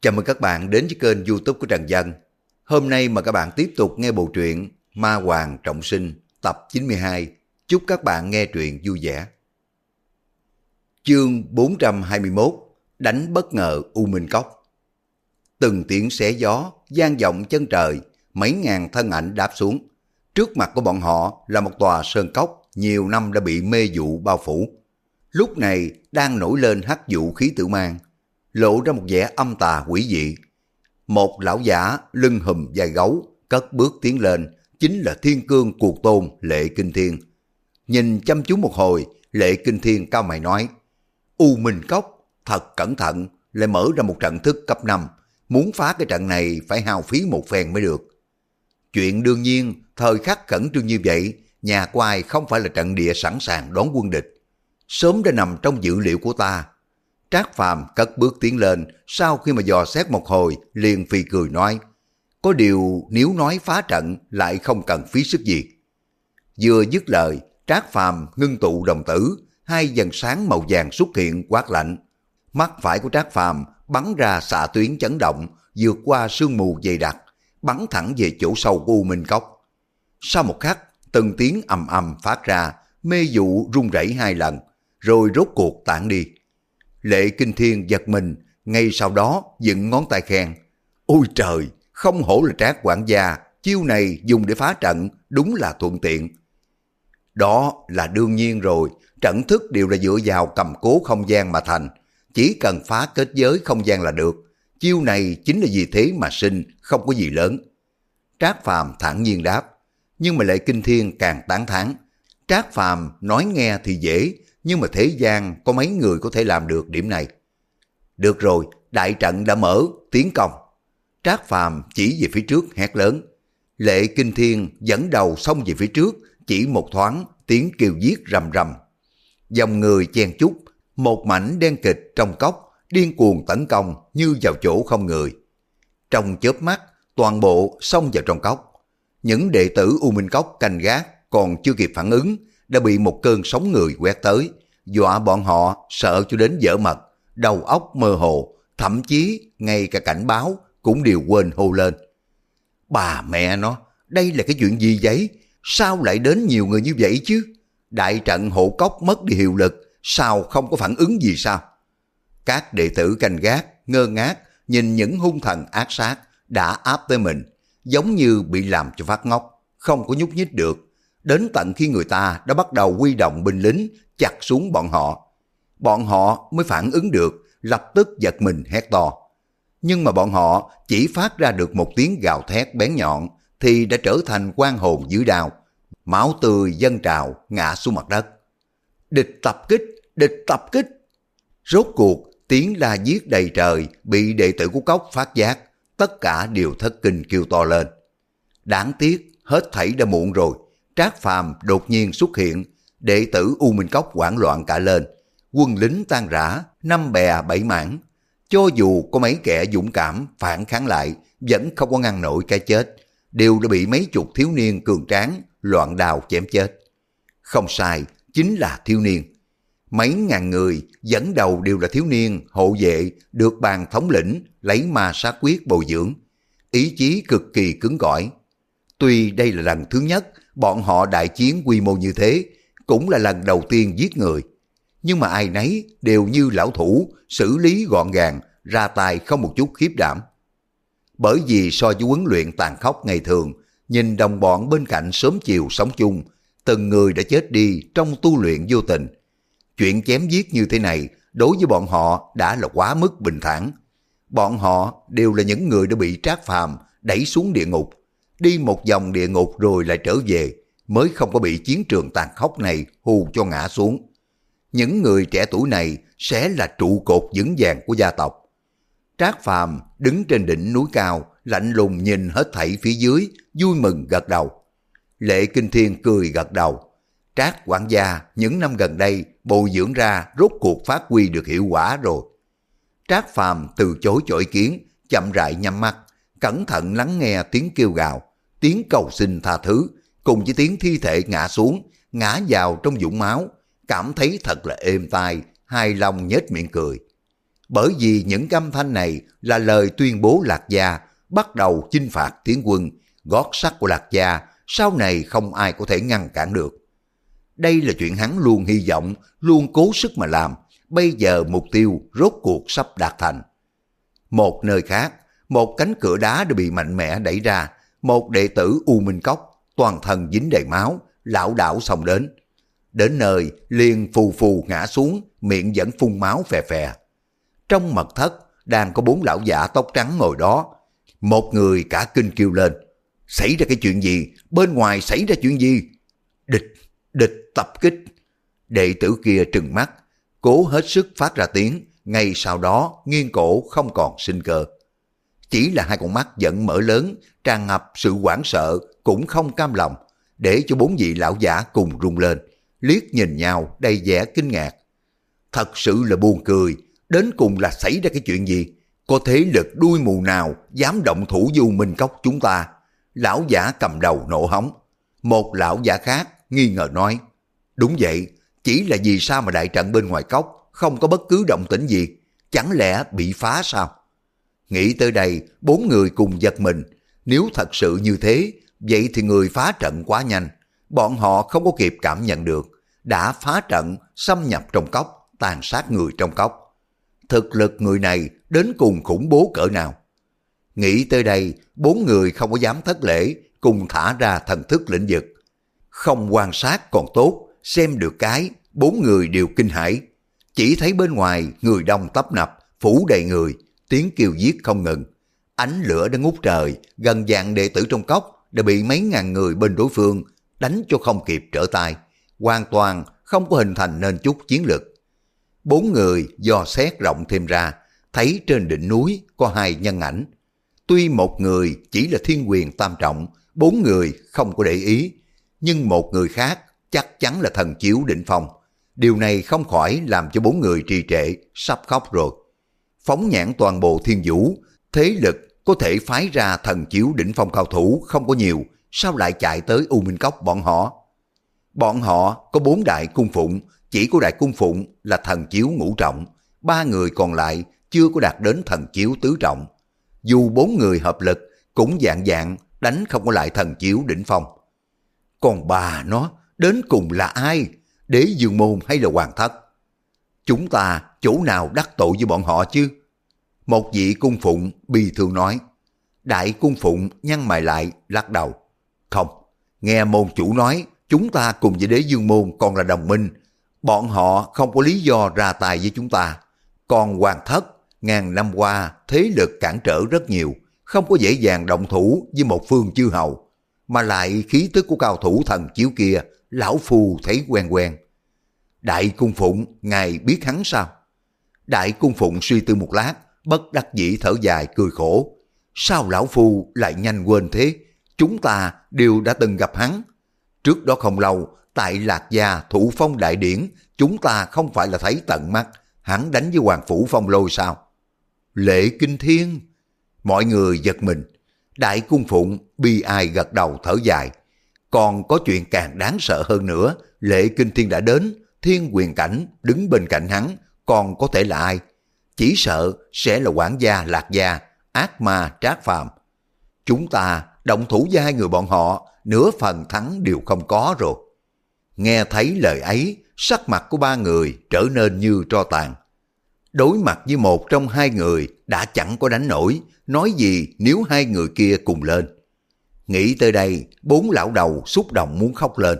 Chào mừng các bạn đến với kênh youtube của Trần Dân. Hôm nay mà các bạn tiếp tục nghe bộ truyện Ma Hoàng Trọng Sinh tập 92. Chúc các bạn nghe truyện vui vẻ. Chương 421 Đánh bất ngờ U Minh Cốc Từng tiếng xé gió, gian vọng chân trời, mấy ngàn thân ảnh đáp xuống. Trước mặt của bọn họ là một tòa sơn cốc nhiều năm đã bị mê dụ bao phủ. Lúc này đang nổi lên hắc dụ khí tử mang, lộ ra một vẻ âm tà quỷ dị. Một lão giả lưng hùm dài gấu, cất bước tiến lên, chính là thiên cương cuộc tôn Lệ Kinh Thiên. Nhìn chăm chú một hồi, Lệ Kinh Thiên cao mày nói, U Minh Cốc, thật cẩn thận, lại mở ra một trận thức cấp 5, muốn phá cái trận này phải hao phí một phen mới được. Chuyện đương nhiên, thời khắc khẩn trương như vậy, nhà quai không phải là trận địa sẵn sàng đón quân địch. Sớm đã nằm trong dữ liệu của ta, Trác Phàm cất bước tiến lên, sau khi mà dò xét một hồi, liền phi cười nói, có điều nếu nói phá trận lại không cần phí sức gì. Vừa dứt lời, Trác Phàm ngưng tụ đồng tử, hai dần sáng màu vàng xuất hiện quát lạnh. Mắt phải của Trác Phàm bắn ra xạ tuyến chấn động, vượt qua sương mù dày đặc, bắn thẳng về chỗ sâu của U Minh Cốc. Sau một khắc, từng tiếng ầm ầm phát ra, mê dụ rung rẩy hai lần, rồi rốt cuộc tản đi. Lệ Kinh Thiên giật mình, ngay sau đó dựng ngón tay khen. Ôi trời, không hổ là trác quản gia, chiêu này dùng để phá trận, đúng là thuận tiện. Đó là đương nhiên rồi, trận thức đều là dựa vào cầm cố không gian mà thành. Chỉ cần phá kết giới không gian là được. Chiêu này chính là vì thế mà sinh, không có gì lớn. Trác Phàm thản nhiên đáp, nhưng mà Lệ Kinh Thiên càng tán thán. Trác Phàm nói nghe thì dễ, nhưng mà thế gian có mấy người có thể làm được điểm này. Được rồi, đại trận đã mở, tiến công. Trác Phàm chỉ về phía trước hét lớn. Lệ Kinh Thiên dẫn đầu xông về phía trước, chỉ một thoáng, tiếng kêu giết rầm rầm. Dòng người chen chúc, một mảnh đen kịch trong cốc, điên cuồng tấn công như vào chỗ không người. Trong chớp mắt, toàn bộ xông vào trong cốc. Những đệ tử U Minh Cốc canh gác còn chưa kịp phản ứng, đã bị một cơn sóng người quét tới, dọa bọn họ sợ cho đến dở mật, đầu óc mơ hồ, thậm chí ngay cả cảnh báo cũng đều quên hô lên. Bà mẹ nó, đây là cái chuyện gì vậy? Sao lại đến nhiều người như vậy chứ? Đại trận hộ cốc mất đi hiệu lực, sao không có phản ứng gì sao? Các đệ tử canh gác, ngơ ngác, nhìn những hung thần ác sát đã áp tới mình, giống như bị làm cho phát ngốc, không có nhúc nhích được. Đến tận khi người ta đã bắt đầu quy động binh lính chặt xuống bọn họ. Bọn họ mới phản ứng được, lập tức giật mình hét to. Nhưng mà bọn họ chỉ phát ra được một tiếng gào thét bén nhọn thì đã trở thành quan hồn dưới đào. Máu tươi dân trào ngã xuống mặt đất. Địch tập kích, địch tập kích. Rốt cuộc tiếng la giết đầy trời bị đệ tử của cốc phát giác. Tất cả đều thất kinh kêu to lên. Đáng tiếc, hết thảy đã muộn rồi. Trác Phàm đột nhiên xuất hiện đệ tử U Minh Cốc hoảng loạn cả lên, quân lính tan rã, năm bè bảy mảng. Cho dù có mấy kẻ dũng cảm phản kháng lại, vẫn không có ngăn nổi cái chết, đều đã bị mấy chục thiếu niên cường tráng loạn đào chém chết. Không sai, chính là thiếu niên. Mấy ngàn người dẫn đầu đều là thiếu niên, hộ vệ, được bàn thống lĩnh, lấy ma sát quyết bồi dưỡng. Ý chí cực kỳ cứng cỏi. Tuy đây là lần thứ nhất bọn họ đại chiến quy mô như thế, cũng là lần đầu tiên giết người. Nhưng mà ai nấy đều như lão thủ, xử lý gọn gàng, ra tay không một chút khiếp đảm. Bởi vì so với huấn luyện tàn khốc ngày thường, nhìn đồng bọn bên cạnh sớm chiều sống chung, từng người đã chết đi trong tu luyện vô tình. Chuyện chém giết như thế này đối với bọn họ đã là quá mức bình thản. Bọn họ đều là những người đã bị trác phàm đẩy xuống địa ngục, đi một vòng địa ngục rồi lại trở về, mới không có bị chiến trường tàn khốc này hù cho ngã xuống. Những người trẻ tuổi này sẽ là trụ cột vững vàng của gia tộc. Trác Phàm đứng trên đỉnh núi cao, lạnh lùng nhìn hết thảy phía dưới, vui mừng gật đầu. Lệ Kinh Thiên cười gật đầu. Trác quản gia những năm gần đây bồi dưỡng ra rốt cuộc phát huy được hiệu quả rồi. Trác Phàm từ chối chối kiến, chậm rãi nhắm mắt, cẩn thận lắng nghe tiếng kêu gào, tiếng cầu xin tha thứ, cùng với tiếng thi thể ngã xuống, ngã vào trong vũng máu, cảm thấy thật là êm tai, hài lòng nhếch miệng cười. bởi vì những âm thanh này là lời tuyên bố Lạc Gia bắt đầu chinh phạt tiến quân, gót sắt của Lạc Gia sau này không ai có thể ngăn cản được. Đây là chuyện hắn luôn hy vọng, luôn cố sức mà làm, bây giờ mục tiêu rốt cuộc sắp đạt thành. Một nơi khác, một cánh cửa đá đã bị mạnh mẽ đẩy ra, một đệ tử U Minh Cốc, toàn thân dính đầy máu, lão đảo xông đến. Đến nơi, liền phù phù ngã xuống, miệng vẫn phun máu phè phè. Trong mật thất, đang có bốn lão giả tóc trắng ngồi đó. Một người cả kinh kêu lên. Xảy ra cái chuyện gì? Bên ngoài xảy ra chuyện gì? Địch, địch tập kích. Đệ tử kia trừng mắt, cố hết sức phát ra tiếng, ngay sau đó nghiêng cổ không còn sinh cơ. Chỉ là hai con mắt vẫn mở lớn, tràn ngập sự hoảng sợ, cũng không cam lòng, để cho bốn vị lão giả cùng rung lên, liếc nhìn nhau đầy vẻ kinh ngạc. Thật sự là buồn cười, đến cùng là xảy ra cái chuyện gì? Có thế lực đuôi mù nào dám động thủ du minh cốc chúng ta? Lão giả cầm đầu nổ hóng. Một lão giả khác nghi ngờ nói, đúng vậy, chỉ là vì sao mà đại trận bên ngoài cốc không có bất cứ động tĩnh gì, chẳng lẽ bị phá sao? Nghĩ tới đây, bốn người cùng giật mình, nếu thật sự như thế, vậy thì người phá trận quá nhanh, bọn họ không có kịp cảm nhận được, đã phá trận, xâm nhập trong cốc, tàn sát người trong cốc. Thực lực người này đến cùng khủng bố cỡ nào? Nghĩ tới đây, bốn người không có dám thất lễ, cùng thả ra thần thức lĩnh vực. Không quan sát còn tốt, xem được cái, bốn người đều kinh hãi. Chỉ thấy bên ngoài người đông tấp nập, phủ đầy người, tiếng kêu giết không ngừng. Ánh lửa đã ngút trời, gần dạng đệ tử trong cốc đã bị mấy ngàn người bên đối phương đánh cho không kịp trở tay, hoàn toàn không có hình thành nên chút chiến lược. Bốn người do xét rộng thêm ra, thấy trên đỉnh núi có hai nhân ảnh. Tuy một người chỉ là thiên quyền tam trọng, bốn người không có để ý, nhưng một người khác chắc chắn là thần chiếu định phong. Điều này không khỏi làm cho bốn người trì trệ, sắp khóc rồi. Phóng nhãn toàn bộ thiên vũ, thế lực có thể phái ra thần chiếu đỉnh phong cao thủ không có nhiều, sao lại chạy tới U Minh Cốc bọn họ? Bọn họ có bốn đại cung phụng, chỉ có đại cung phụng là thần chiếu ngũ trọng, ba người còn lại chưa có đạt đến thần chiếu tứ trọng. Dù bốn người hợp lực, cũng dạng dạng đánh không có lại thần chiếu đỉnh phong. Còn bà nó, đến cùng là ai? Đế dương môn hay là hoàng thất? Chúng ta chỗ nào đắc tội với bọn họ chứ? Một vị cung phụng bi thương nói. Đại cung phụng nhăn mày lại, lắc đầu. Không, nghe môn chủ nói, chúng ta cùng với đế dương môn còn là đồng minh. Bọn họ không có lý do ra tài với chúng ta. Còn hoàng thất, ngàn năm qua, thế lực cản trở rất nhiều, không có dễ dàng động thủ với một phương chư hầu. Mà lại khí tức của cao thủ thần chiếu kia, lão phù thấy quen quen. Đại cung phụng, ngài biết hắn sao? Đại cung phụng suy tư một lát, bất đắc dĩ thở dài cười khổ. Sao lão phu lại nhanh quên thế? Chúng ta đều đã từng gặp hắn. Trước đó không lâu, tại Lạc Gia Thủ Phong Đại Điển, chúng ta không phải là thấy tận mắt, hắn đánh với Hoàng Phủ Phong Lôi sao? lễ Kinh Thiên! Mọi người giật mình. Đại cung phụng bi ai gật đầu thở dài. Còn có chuyện càng đáng sợ hơn nữa, lễ Kinh Thiên đã đến, thiên quyền cảnh đứng bên cạnh hắn, còn có thể là ai? Chỉ sợ sẽ là quản gia lạc gia, ác ma trác phàm. Chúng ta động thủ với hai người bọn họ, nửa phần thắng đều không có rồi. Nghe thấy lời ấy, sắc mặt của ba người trở nên như tro tàn. Đối mặt với một trong hai người đã chẳng có đánh nổi, nói gì nếu hai người kia cùng lên. Nghĩ tới đây, bốn lão đầu xúc động muốn khóc lên.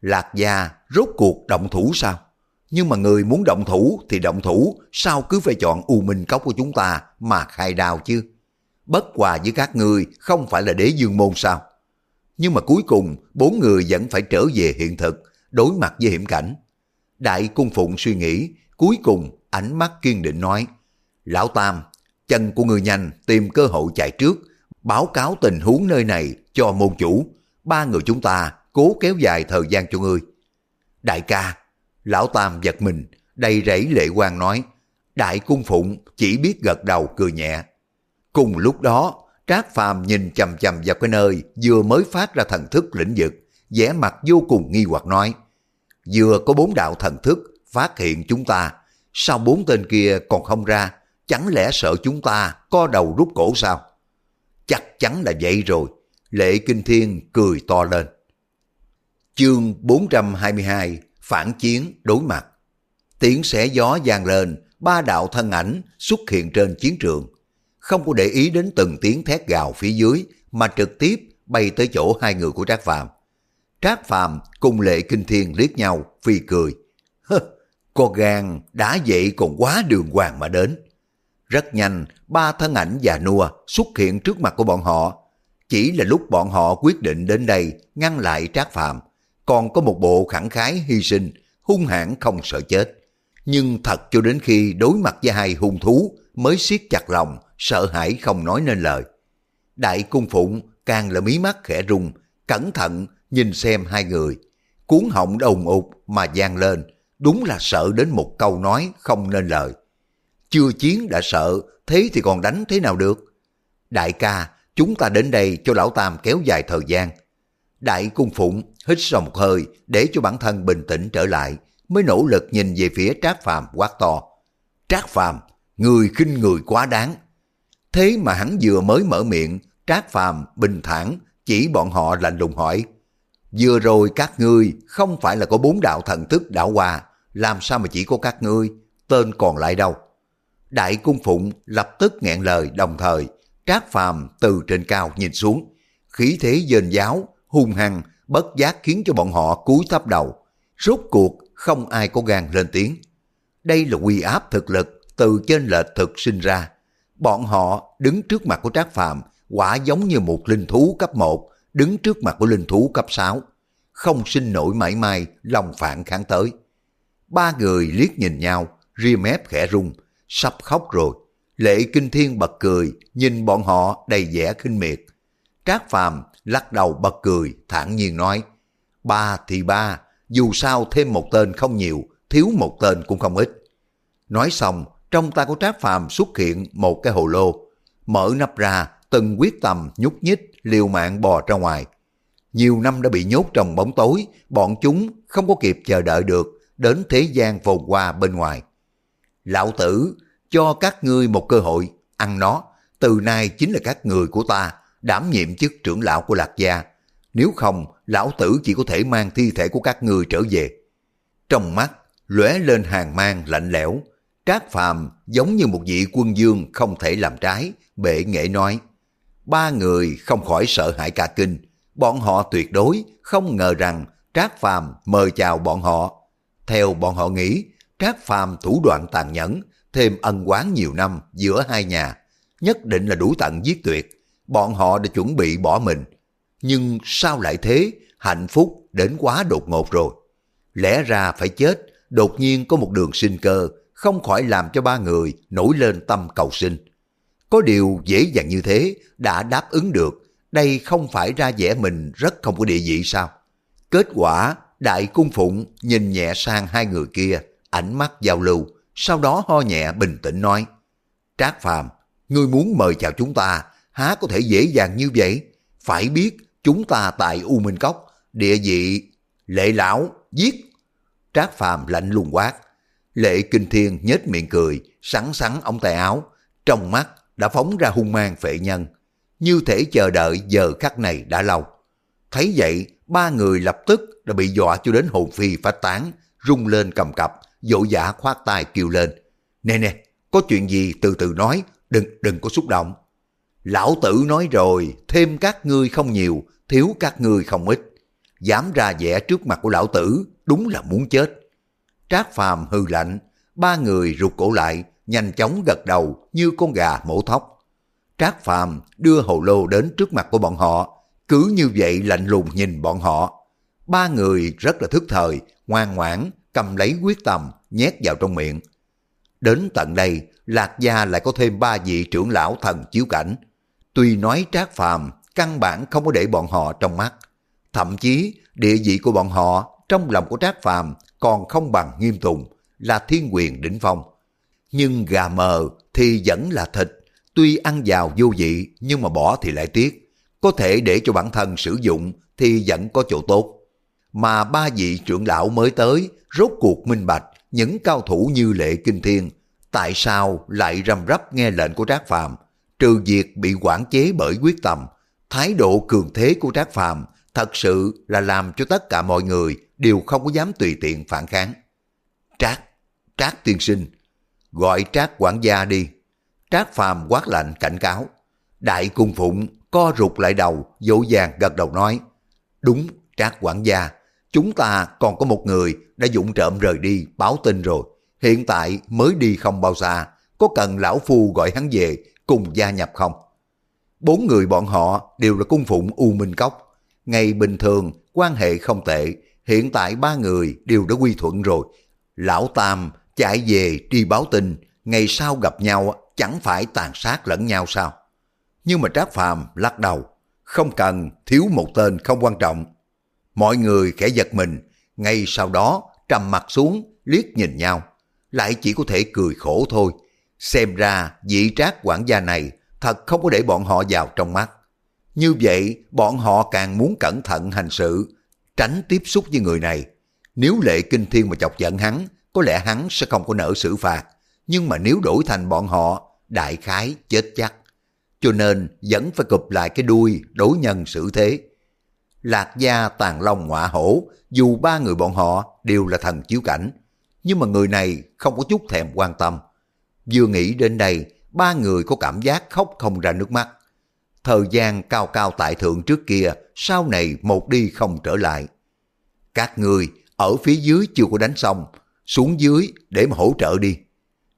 Lạc gia rốt cuộc động thủ sao? Nhưng mà người muốn động thủ thì động thủ, sao cứ phải chọn U Minh Cốc của chúng ta mà khai đào chứ? Bất hòa với các người không phải là đế dương môn sao? Nhưng mà cuối cùng, bốn người vẫn phải trở về hiện thực, đối mặt với hiểm cảnh. Đại cung phụng suy nghĩ, cuối cùng ánh mắt kiên định nói, Lão Tam, chân của người nhanh tìm cơ hội chạy trước, báo cáo tình huống nơi này cho môn chủ. Ba người chúng ta cố kéo dài thời gian cho ngươi. Đại ca, Lão Tam giật mình, đầy rẫy lệ quang nói, Đại cung phụng chỉ biết gật đầu cười nhẹ. Cùng lúc đó, Trác Phàm nhìn chầm chầm vào cái nơi vừa mới phát ra thần thức lĩnh vực, vẻ mặt vô cùng nghi hoặc nói, vừa có bốn đạo thần thức phát hiện chúng ta, sao bốn tên kia còn không ra, chẳng lẽ sợ chúng ta co đầu rút cổ sao? Chắc chắn là vậy rồi, Lệ Kinh Thiên cười to lên. Chương 422 Phản chiến đối mặt Tiếng xẻ gió vang lên, ba đạo thân ảnh xuất hiện trên chiến trường. Không có để ý đến từng tiếng thét gào phía dưới, mà trực tiếp bay tới chỗ hai người của Trác Phàm. Trác Phàm cùng Lệ Kinh Thiên liếc nhau, phi cười. Hơ, có gan đã vậy còn quá đường hoàng mà đến. Rất nhanh, ba thân ảnh già nua xuất hiện trước mặt của bọn họ. Chỉ là lúc bọn họ quyết định đến đây ngăn lại Trác Phàm còn có một bộ khẳng khái hy sinh, hung hãn không sợ chết. Nhưng thật cho đến khi đối mặt với hai hung thú mới siết chặt lòng, sợ hãi không nói nên lời. Đại cung phụng càng là mí mắt khẽ rung, cẩn thận nhìn xem hai người. Cuốn họng đồng ụt mà gian lên, đúng là sợ đến một câu nói không nên lời. Chưa chiến đã sợ, thế thì còn đánh thế nào được? Đại ca, chúng ta đến đây cho lão Tam kéo dài thời gian. Đại cung phụng hít sâu một hơi để cho bản thân bình tĩnh trở lại, mới nỗ lực nhìn về phía Trác Phàm quát to. Trác Phàm, người khinh người quá đáng. Thế mà hắn vừa mới mở miệng, Trác Phàm bình thản chỉ bọn họ lạnh lùng hỏi. Vừa rồi các ngươi không phải là có bốn đạo thần thức đảo hòa, làm sao mà chỉ có các ngươi, tên còn lại đâu. Đại cung phụng lập tức nghẹn lời đồng thời, Trác Phàm từ trên cao nhìn xuống, khí thế dền giáo, hung hăng, bất giác khiến cho bọn họ cúi thấp đầu. Rốt cuộc không ai có gan lên tiếng. Đây là quy áp thực lực từ trên lệch thực sinh ra. Bọn họ đứng trước mặt của Trác Phàm quả giống như một linh thú cấp 1 đứng trước mặt của linh thú cấp 6. Không sinh nổi mãi mai lòng phản kháng tới. Ba người liếc nhìn nhau, ria mép khẽ rung, sắp khóc rồi. Lệ Kinh Thiên bật cười, nhìn bọn họ đầy vẻ khinh miệt. Trác Phàm lắc đầu bật cười, thản nhiên nói, ba thì ba, dù sao thêm một tên không nhiều, thiếu một tên cũng không ít. Nói xong, trong tay của Trác Phàm xuất hiện một cái hồ lô, mở nắp ra, từng quyết tâm nhúc nhích, liều mạng bò ra ngoài. Nhiều năm đã bị nhốt trong bóng tối, bọn chúng không có kịp chờ đợi được, đến thế gian phồn qua bên ngoài. Lão tử, cho các ngươi một cơ hội, ăn nó, từ nay chính là các người của ta, đảm nhiệm chức trưởng lão của Lạc Gia. Nếu không, lão tử chỉ có thể mang thi thể của các người trở về. Trong mắt, lóe lên hàng mang lạnh lẽo. Trác Phàm giống như một vị quân dương không thể làm trái, bệ nghệ nói. Ba người không khỏi sợ hãi cả kinh. Bọn họ tuyệt đối không ngờ rằng Trác Phàm mời chào bọn họ. Theo bọn họ nghĩ, Trác Phàm thủ đoạn tàn nhẫn, thêm ân oán nhiều năm giữa hai nhà, nhất định là đủ tận giết tuyệt bọn họ đã chuẩn bị bỏ mình. Nhưng sao lại thế, hạnh phúc đến quá đột ngột rồi. Lẽ ra phải chết, đột nhiên có một đường sinh cơ, không khỏi làm cho ba người nổi lên tâm cầu sinh. Có điều dễ dàng như thế, đã đáp ứng được, đây không phải ra vẻ mình rất không có địa vị sao? Kết quả, Đại Cung Phụng nhìn nhẹ sang hai người kia, ánh mắt giao lưu, sau đó ho nhẹ bình tĩnh nói, Trác Phàm, ngươi muốn mời chào chúng ta, há có thể dễ dàng như vậy? Phải biết chúng ta tại U Minh Cốc, địa vị, lệ lão, giết. Trác Phàm lạnh lùng quát. Lệ Kinh Thiên nhếch miệng cười, sắn sắn ống tay áo, trong mắt đã phóng ra hung mang phệ nhân, như thể chờ đợi giờ khắc này đã lâu. Thấy vậy, ba người lập tức đã bị dọa cho đến hồn phi phát tán, rung lên cầm cập, dỗ dã khoát tay kêu lên. Nè nè, có chuyện gì từ từ nói, đừng đừng có xúc động. Lão tử nói rồi, thêm các ngươi không nhiều, thiếu các ngươi không ít. Dám ra vẻ trước mặt của lão tử, đúng là muốn chết. Trác phàm hư lạnh, ba người rụt cổ lại, nhanh chóng gật đầu như con gà mổ thóc. Trác phàm đưa hồ lô đến trước mặt của bọn họ, cứ như vậy lạnh lùng nhìn bọn họ. Ba người rất là thức thời, ngoan ngoãn, cầm lấy quyết tâm, nhét vào trong miệng. Đến tận đây, Lạc Gia lại có thêm ba vị trưởng lão thần chiếu cảnh, Tuy nói trác phàm, căn bản không có để bọn họ trong mắt. Thậm chí, địa vị của bọn họ trong lòng của trác phàm còn không bằng nghiêm tùng, là thiên quyền đỉnh phong. Nhưng gà mờ thì vẫn là thịt, tuy ăn vào vô vị nhưng mà bỏ thì lại tiếc. Có thể để cho bản thân sử dụng thì vẫn có chỗ tốt. Mà ba vị trưởng lão mới tới, rốt cuộc minh bạch, những cao thủ như Lệ Kinh Thiên, tại sao lại rầm rắp nghe lệnh của Trác Phàm trừ việc bị quản chế bởi quyết tâm, thái độ cường thế của Trác Phàm thật sự là làm cho tất cả mọi người đều không có dám tùy tiện phản kháng. Trác, Trác tiên sinh, gọi Trác quản gia đi. Trác Phàm quát lạnh cảnh cáo. Đại cung phụng co rụt lại đầu, dỗ dàng gật đầu nói. Đúng, Trác quản gia, chúng ta còn có một người đã dũng trộm rời đi báo tin rồi. Hiện tại mới đi không bao xa, có cần lão phu gọi hắn về cùng gia nhập không? Bốn người bọn họ đều là cung phụng U Minh Cốc. Ngày bình thường, quan hệ không tệ, hiện tại ba người đều đã quy thuận rồi. Lão Tam chạy về đi báo tin, ngày sau gặp nhau chẳng phải tàn sát lẫn nhau sao? Nhưng mà Trác Phàm lắc đầu, không cần, thiếu một tên không quan trọng. Mọi người khẽ giật mình, ngay sau đó trầm mặt xuống, liếc nhìn nhau, lại chỉ có thể cười khổ thôi. Xem ra vị trác quản gia này thật không có để bọn họ vào trong mắt. Như vậy, bọn họ càng muốn cẩn thận hành sự, tránh tiếp xúc với người này. Nếu lệ kinh thiên mà chọc giận hắn, có lẽ hắn sẽ không có nợ xử phạt. Nhưng mà nếu đổi thành bọn họ, đại khái chết chắc. Cho nên vẫn phải cụp lại cái đuôi đối nhân xử thế. Lạc gia tàn long ngọa hổ, dù ba người bọn họ đều là thần chiếu cảnh. Nhưng mà người này không có chút thèm quan tâm. Vừa nghĩ đến đây, ba người có cảm giác khóc không ra nước mắt. Thời gian cao cao tại thượng trước kia, sau này một đi không trở lại. Các người ở phía dưới chưa có đánh xong, xuống dưới để mà hỗ trợ đi.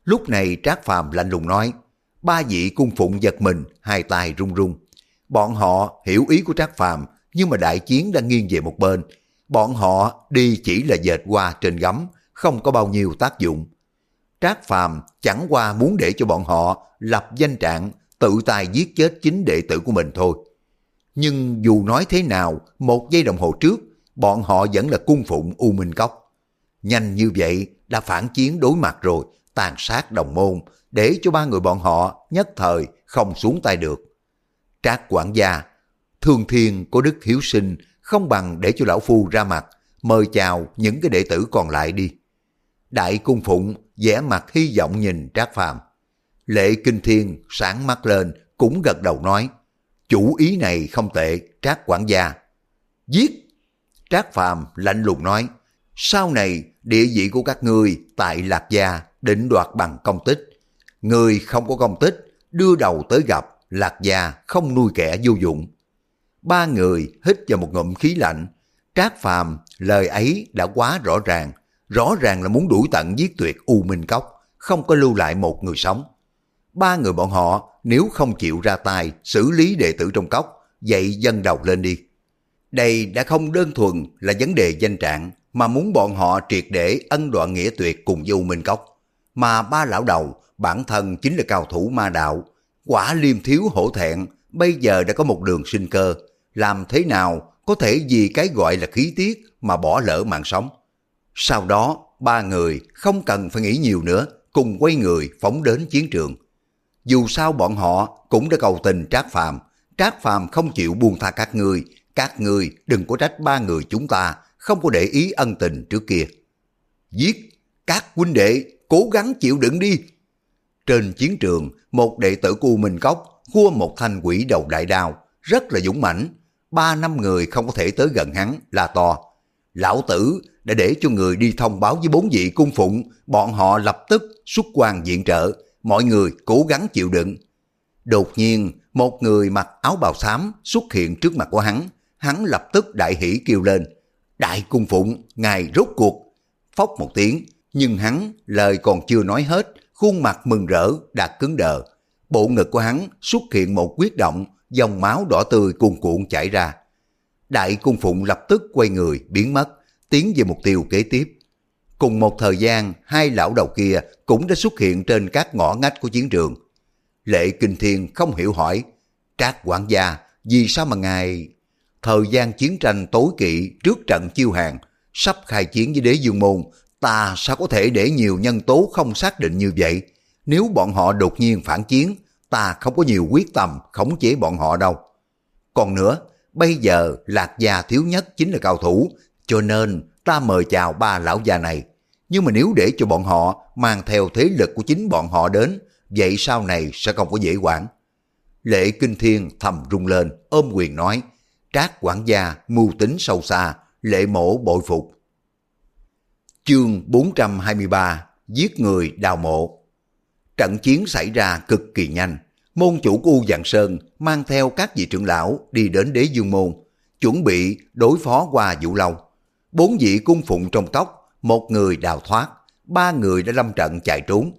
Lúc này Trác Phàm lạnh lùng nói, ba vị cung phụng giật mình, hai tay run run. Bọn họ hiểu ý của Trác Phàm nhưng mà đại chiến đang nghiêng về một bên. Bọn họ đi chỉ là dệt qua trên gấm, không có bao nhiêu tác dụng. Trác Phàm chẳng qua muốn để cho bọn họ lập danh trạng tự tay giết chết chính đệ tử của mình thôi. Nhưng dù nói thế nào, một giây đồng hồ trước, bọn họ vẫn là cung phụng U Minh Cốc. Nhanh như vậy đã phản chiến đối mặt rồi, tàn sát đồng môn, để cho ba người bọn họ nhất thời không xuống tay được. Trác quản gia, thương thiên có đức hiếu sinh, không bằng để cho lão phu ra mặt, mời chào những cái đệ tử còn lại đi. Đại cung phụng vẻ mặt hy vọng nhìn Trác Phàm. Lệ Kinh Thiên sáng mắt lên, cũng gật đầu nói, chủ ý này không tệ, Trác quản gia. Giết! Trác Phàm lạnh lùng nói, sau này địa vị của các ngươi tại Lạc Gia định đoạt bằng công tích. Người không có công tích, đưa đầu tới gặp, Lạc Gia không nuôi kẻ vô dụng. Ba người hít vào một ngụm khí lạnh. Trác Phàm lời ấy đã quá rõ ràng, rõ ràng là muốn đuổi tận giết tuyệt U Minh Cốc, không có lưu lại một người sống. Ba người bọn họ nếu không chịu ra tay xử lý đệ tử trong cốc, vậy dân đầu lên đi. Đây đã không đơn thuần là vấn đề danh trạng, mà muốn bọn họ triệt để ân đoạn nghĩa tuyệt cùng với U Minh Cốc. Mà ba lão đầu bản thân chính là cao thủ ma đạo, quả liêm thiếu hổ thẹn, bây giờ đã có một đường sinh cơ, làm thế nào có thể vì cái gọi là khí tiết mà bỏ lỡ mạng sống. Sau đó, ba người không cần phải nghĩ nhiều nữa, cùng quay người phóng đến chiến trường. Dù sao bọn họ cũng đã cầu tình Trác Phàm, Trác Phàm không chịu buông tha các người, các người đừng có trách ba người chúng ta không có để ý ân tình trước kia. Giết, các huynh đệ cố gắng chịu đựng đi. Trên chiến trường, một đệ tử của Minh Cốc khua một thanh quỷ đầu đại đao, rất là dũng mãnh. Ba năm người không có thể tới gần hắn là to. Lão tử đã để cho người đi thông báo với bốn vị cung phụng, bọn họ lập tức xuất quan diện trợ, mọi người cố gắng chịu đựng. Đột nhiên, một người mặc áo bào xám xuất hiện trước mặt của hắn, hắn lập tức đại hỉ kêu lên, đại cung phụng, ngài rốt cuộc. Phốc một tiếng, nhưng hắn lời còn chưa nói hết, khuôn mặt mừng rỡ đã cứng đờ. Bộ ngực của hắn xuất hiện một quyết động, dòng máu đỏ tươi cuồn cuộn chảy ra. Đại cung phụng lập tức quay người biến mất, tiến về mục tiêu kế tiếp. Cùng một thời gian, hai lão đầu kia cũng đã xuất hiện trên các ngõ ngách của chiến trường. Lệ Kinh Thiên không hiểu hỏi, Trác quản gia, vì sao mà ngài... Thời gian chiến tranh tối kỵ trước trận chiêu hàng, sắp khai chiến với đế dương môn, ta sao có thể để nhiều nhân tố không xác định như vậy? Nếu bọn họ đột nhiên phản chiến, ta không có nhiều quyết tâm khống chế bọn họ đâu. Còn nữa, bây giờ lạc gia thiếu nhất chính là cao thủ, cho nên ta mời chào ba lão già này. nhưng mà nếu để cho bọn họ mang theo thế lực của chính bọn họ đến, vậy sau này sẽ không có dễ quản. Lệ Kinh Thiên thầm rung lên, ôm quyền nói, trác quản gia mưu tính sâu xa, lệ mổ bội phục. Chương 423 Giết người đào mộ Trận chiến xảy ra cực kỳ nhanh. Môn chủ của U Dạng Sơn mang theo các vị trưởng lão đi đến đế dương môn, chuẩn bị đối phó qua Vũ Lâu. Bốn vị cung phụng trong tóc một người đào thoát, ba người đã lâm trận chạy trốn.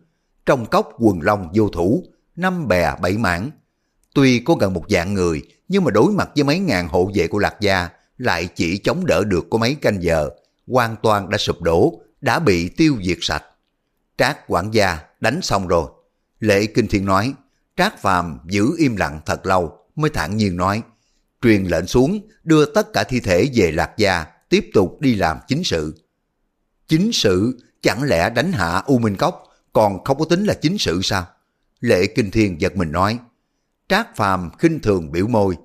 Trong cốc quần long vô thủ, năm bè bảy mảng. Tuy có gần một dạng người, nhưng mà đối mặt với mấy ngàn hộ vệ của Lạc Gia, lại chỉ chống đỡ được có mấy canh giờ, hoàn toàn đã sụp đổ, đã bị tiêu diệt sạch. Trác quản gia đánh xong rồi. Lệ Kinh Thiên nói, Trác Phàm giữ im lặng thật lâu mới thản nhiên nói, truyền lệnh xuống đưa tất cả thi thể về Lạc Gia tiếp tục đi làm chính sự. Chính sự chẳng lẽ đánh hạ U Minh Cốc còn không có tính là chính sự sao? Lệ Kinh Thiên giật mình nói, Trác Phàm khinh thường biểu môi,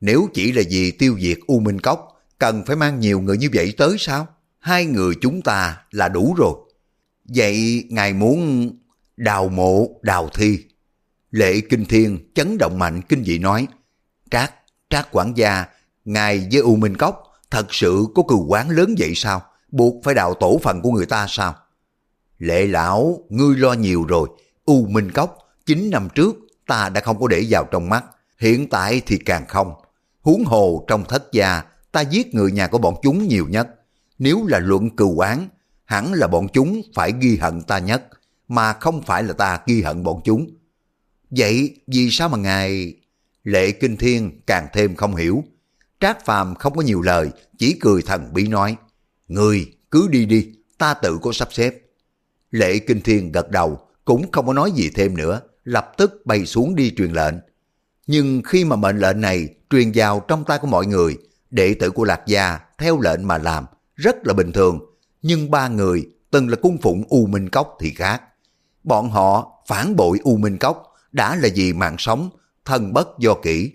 nếu chỉ là vì tiêu diệt U Minh Cốc cần phải mang nhiều người như vậy tới sao? Hai người chúng ta là đủ rồi. Vậy ngài muốn đào mộ đào thi. Lệ Kinh Thiên chấn động mạnh kinh dị nói, Trác, Trác quản gia, ngài với U Minh Cốc thật sự có cừu quán lớn vậy sao? Buộc phải đào tổ phần của người ta sao? Lệ lão, ngươi lo nhiều rồi. U Minh Cốc, 9 năm trước ta đã không có để vào trong mắt. Hiện tại thì càng không. Huống hồ trong thất gia, ta giết người nhà của bọn chúng nhiều nhất. Nếu là luận cừu quán, hẳn là bọn chúng phải ghi hận ta nhất mà không phải là ta ghi hận bọn chúng. Vậy vì sao mà ngài... Lệ Kinh Thiên càng thêm không hiểu. Trác Phàm không có nhiều lời, chỉ cười thần bí nói. Người cứ đi đi, ta tự có sắp xếp. Lệ Kinh Thiên gật đầu, cũng không có nói gì thêm nữa, lập tức bay xuống đi truyền lệnh. Nhưng khi mà mệnh lệnh này truyền vào trong tay của mọi người, đệ tử của Lạc Gia theo lệnh mà làm, rất là bình thường. Nhưng ba người từng là cung phụng U Minh Cốc thì khác. Bọn họ phản bội U Minh Cốc đã là vì mạng sống, thân bất do kỹ.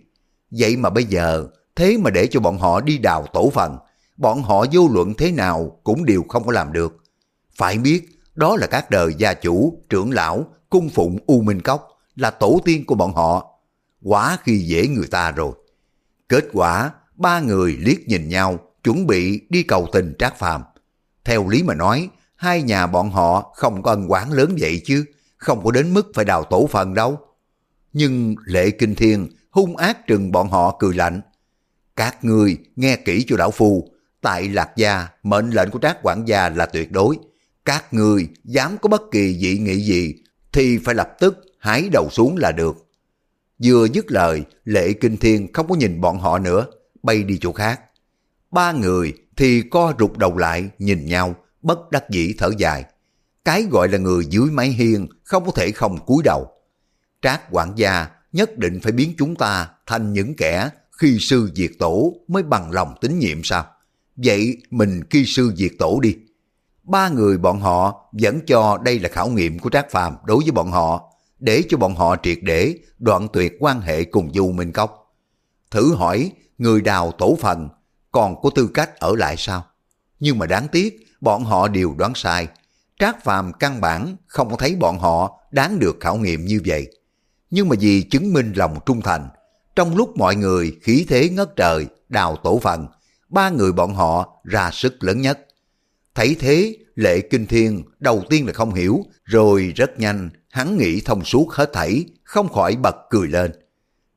Vậy mà bây giờ, thế mà để cho bọn họ đi đào tổ phần, bọn họ vô luận thế nào cũng đều không có làm được. Phải biết, đó là các đời gia chủ, trưởng lão, cung phụng U Minh Cốc, là tổ tiên của bọn họ. Quá khi dễ người ta rồi. Kết quả, ba người liếc nhìn nhau, chuẩn bị đi cầu tình trác phàm. Theo lý mà nói, hai nhà bọn họ không có ân quán lớn vậy chứ, không có đến mức phải đào tổ phần đâu. Nhưng lệ kinh thiên hung ác trừng bọn họ cười lạnh. Các người nghe kỹ cho đảo phù tại Lạc Gia mệnh lệnh của trác quản gia là tuyệt đối. Các người dám có bất kỳ dị nghị gì thì phải lập tức hái đầu xuống là được. Vừa dứt lời, lệ kinh thiên không có nhìn bọn họ nữa, bay đi chỗ khác. Ba người thì co rụt đầu lại nhìn nhau, bất đắc dĩ thở dài. Cái gọi là người dưới mái hiên không có thể không cúi đầu. Trác quản gia nhất định phải biến chúng ta thành những kẻ khi sư diệt tổ mới bằng lòng tín nhiệm sao? Vậy mình khi sư diệt tổ đi. Ba người bọn họ vẫn cho đây là khảo nghiệm của Trác Phàm đối với bọn họ, để cho bọn họ triệt để đoạn tuyệt quan hệ cùng Du Minh Cốc. Thử hỏi, người đào tổ phần còn có tư cách ở lại sao? Nhưng mà đáng tiếc, bọn họ đều đoán sai. Trác Phàm căn bản không có thấy bọn họ đáng được khảo nghiệm như vậy. Nhưng mà vì chứng minh lòng trung thành, trong lúc mọi người khí thế ngất trời, đào tổ phần, ba người bọn họ ra sức lớn nhất. Thấy thế, lệ kinh thiên đầu tiên là không hiểu, rồi rất nhanh hắn nghĩ thông suốt hết thảy, không khỏi bật cười lên.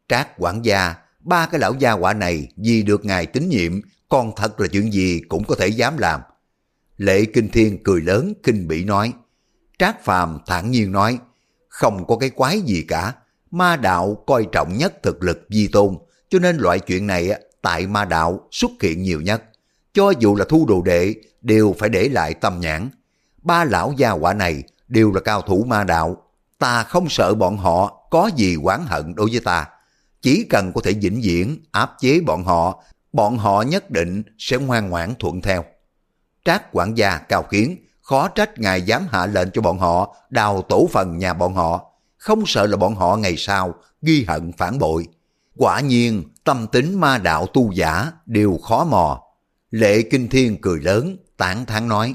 Trác quản gia, ba cái lão gia quả này vì được ngài tín nhiệm, còn thật là chuyện gì cũng có thể dám làm. Lệ Kinh Thiên cười lớn, kinh bỉ nói. Trác Phàm thản nhiên nói, không có cái quái gì cả, ma đạo coi trọng nhất thực lực di tôn, cho nên loại chuyện này tại ma đạo xuất hiện nhiều nhất. Cho dù là thu đồ đệ, đều phải để lại tâm nhãn. Ba lão gia quả này đều là cao thủ ma đạo. Ta không sợ bọn họ có gì oán hận đối với ta. Chỉ cần có thể vĩnh viễn áp chế bọn họ, bọn họ nhất định sẽ ngoan ngoãn thuận theo. Trác quản gia cao kiến, khó trách ngài dám hạ lệnh cho bọn họ đào tổ phần nhà bọn họ, không sợ là bọn họ ngày sau ghi hận phản bội. Quả nhiên, tâm tính ma đạo tu giả đều khó mò. Lệ Kinh Thiên cười lớn, tán thán nói,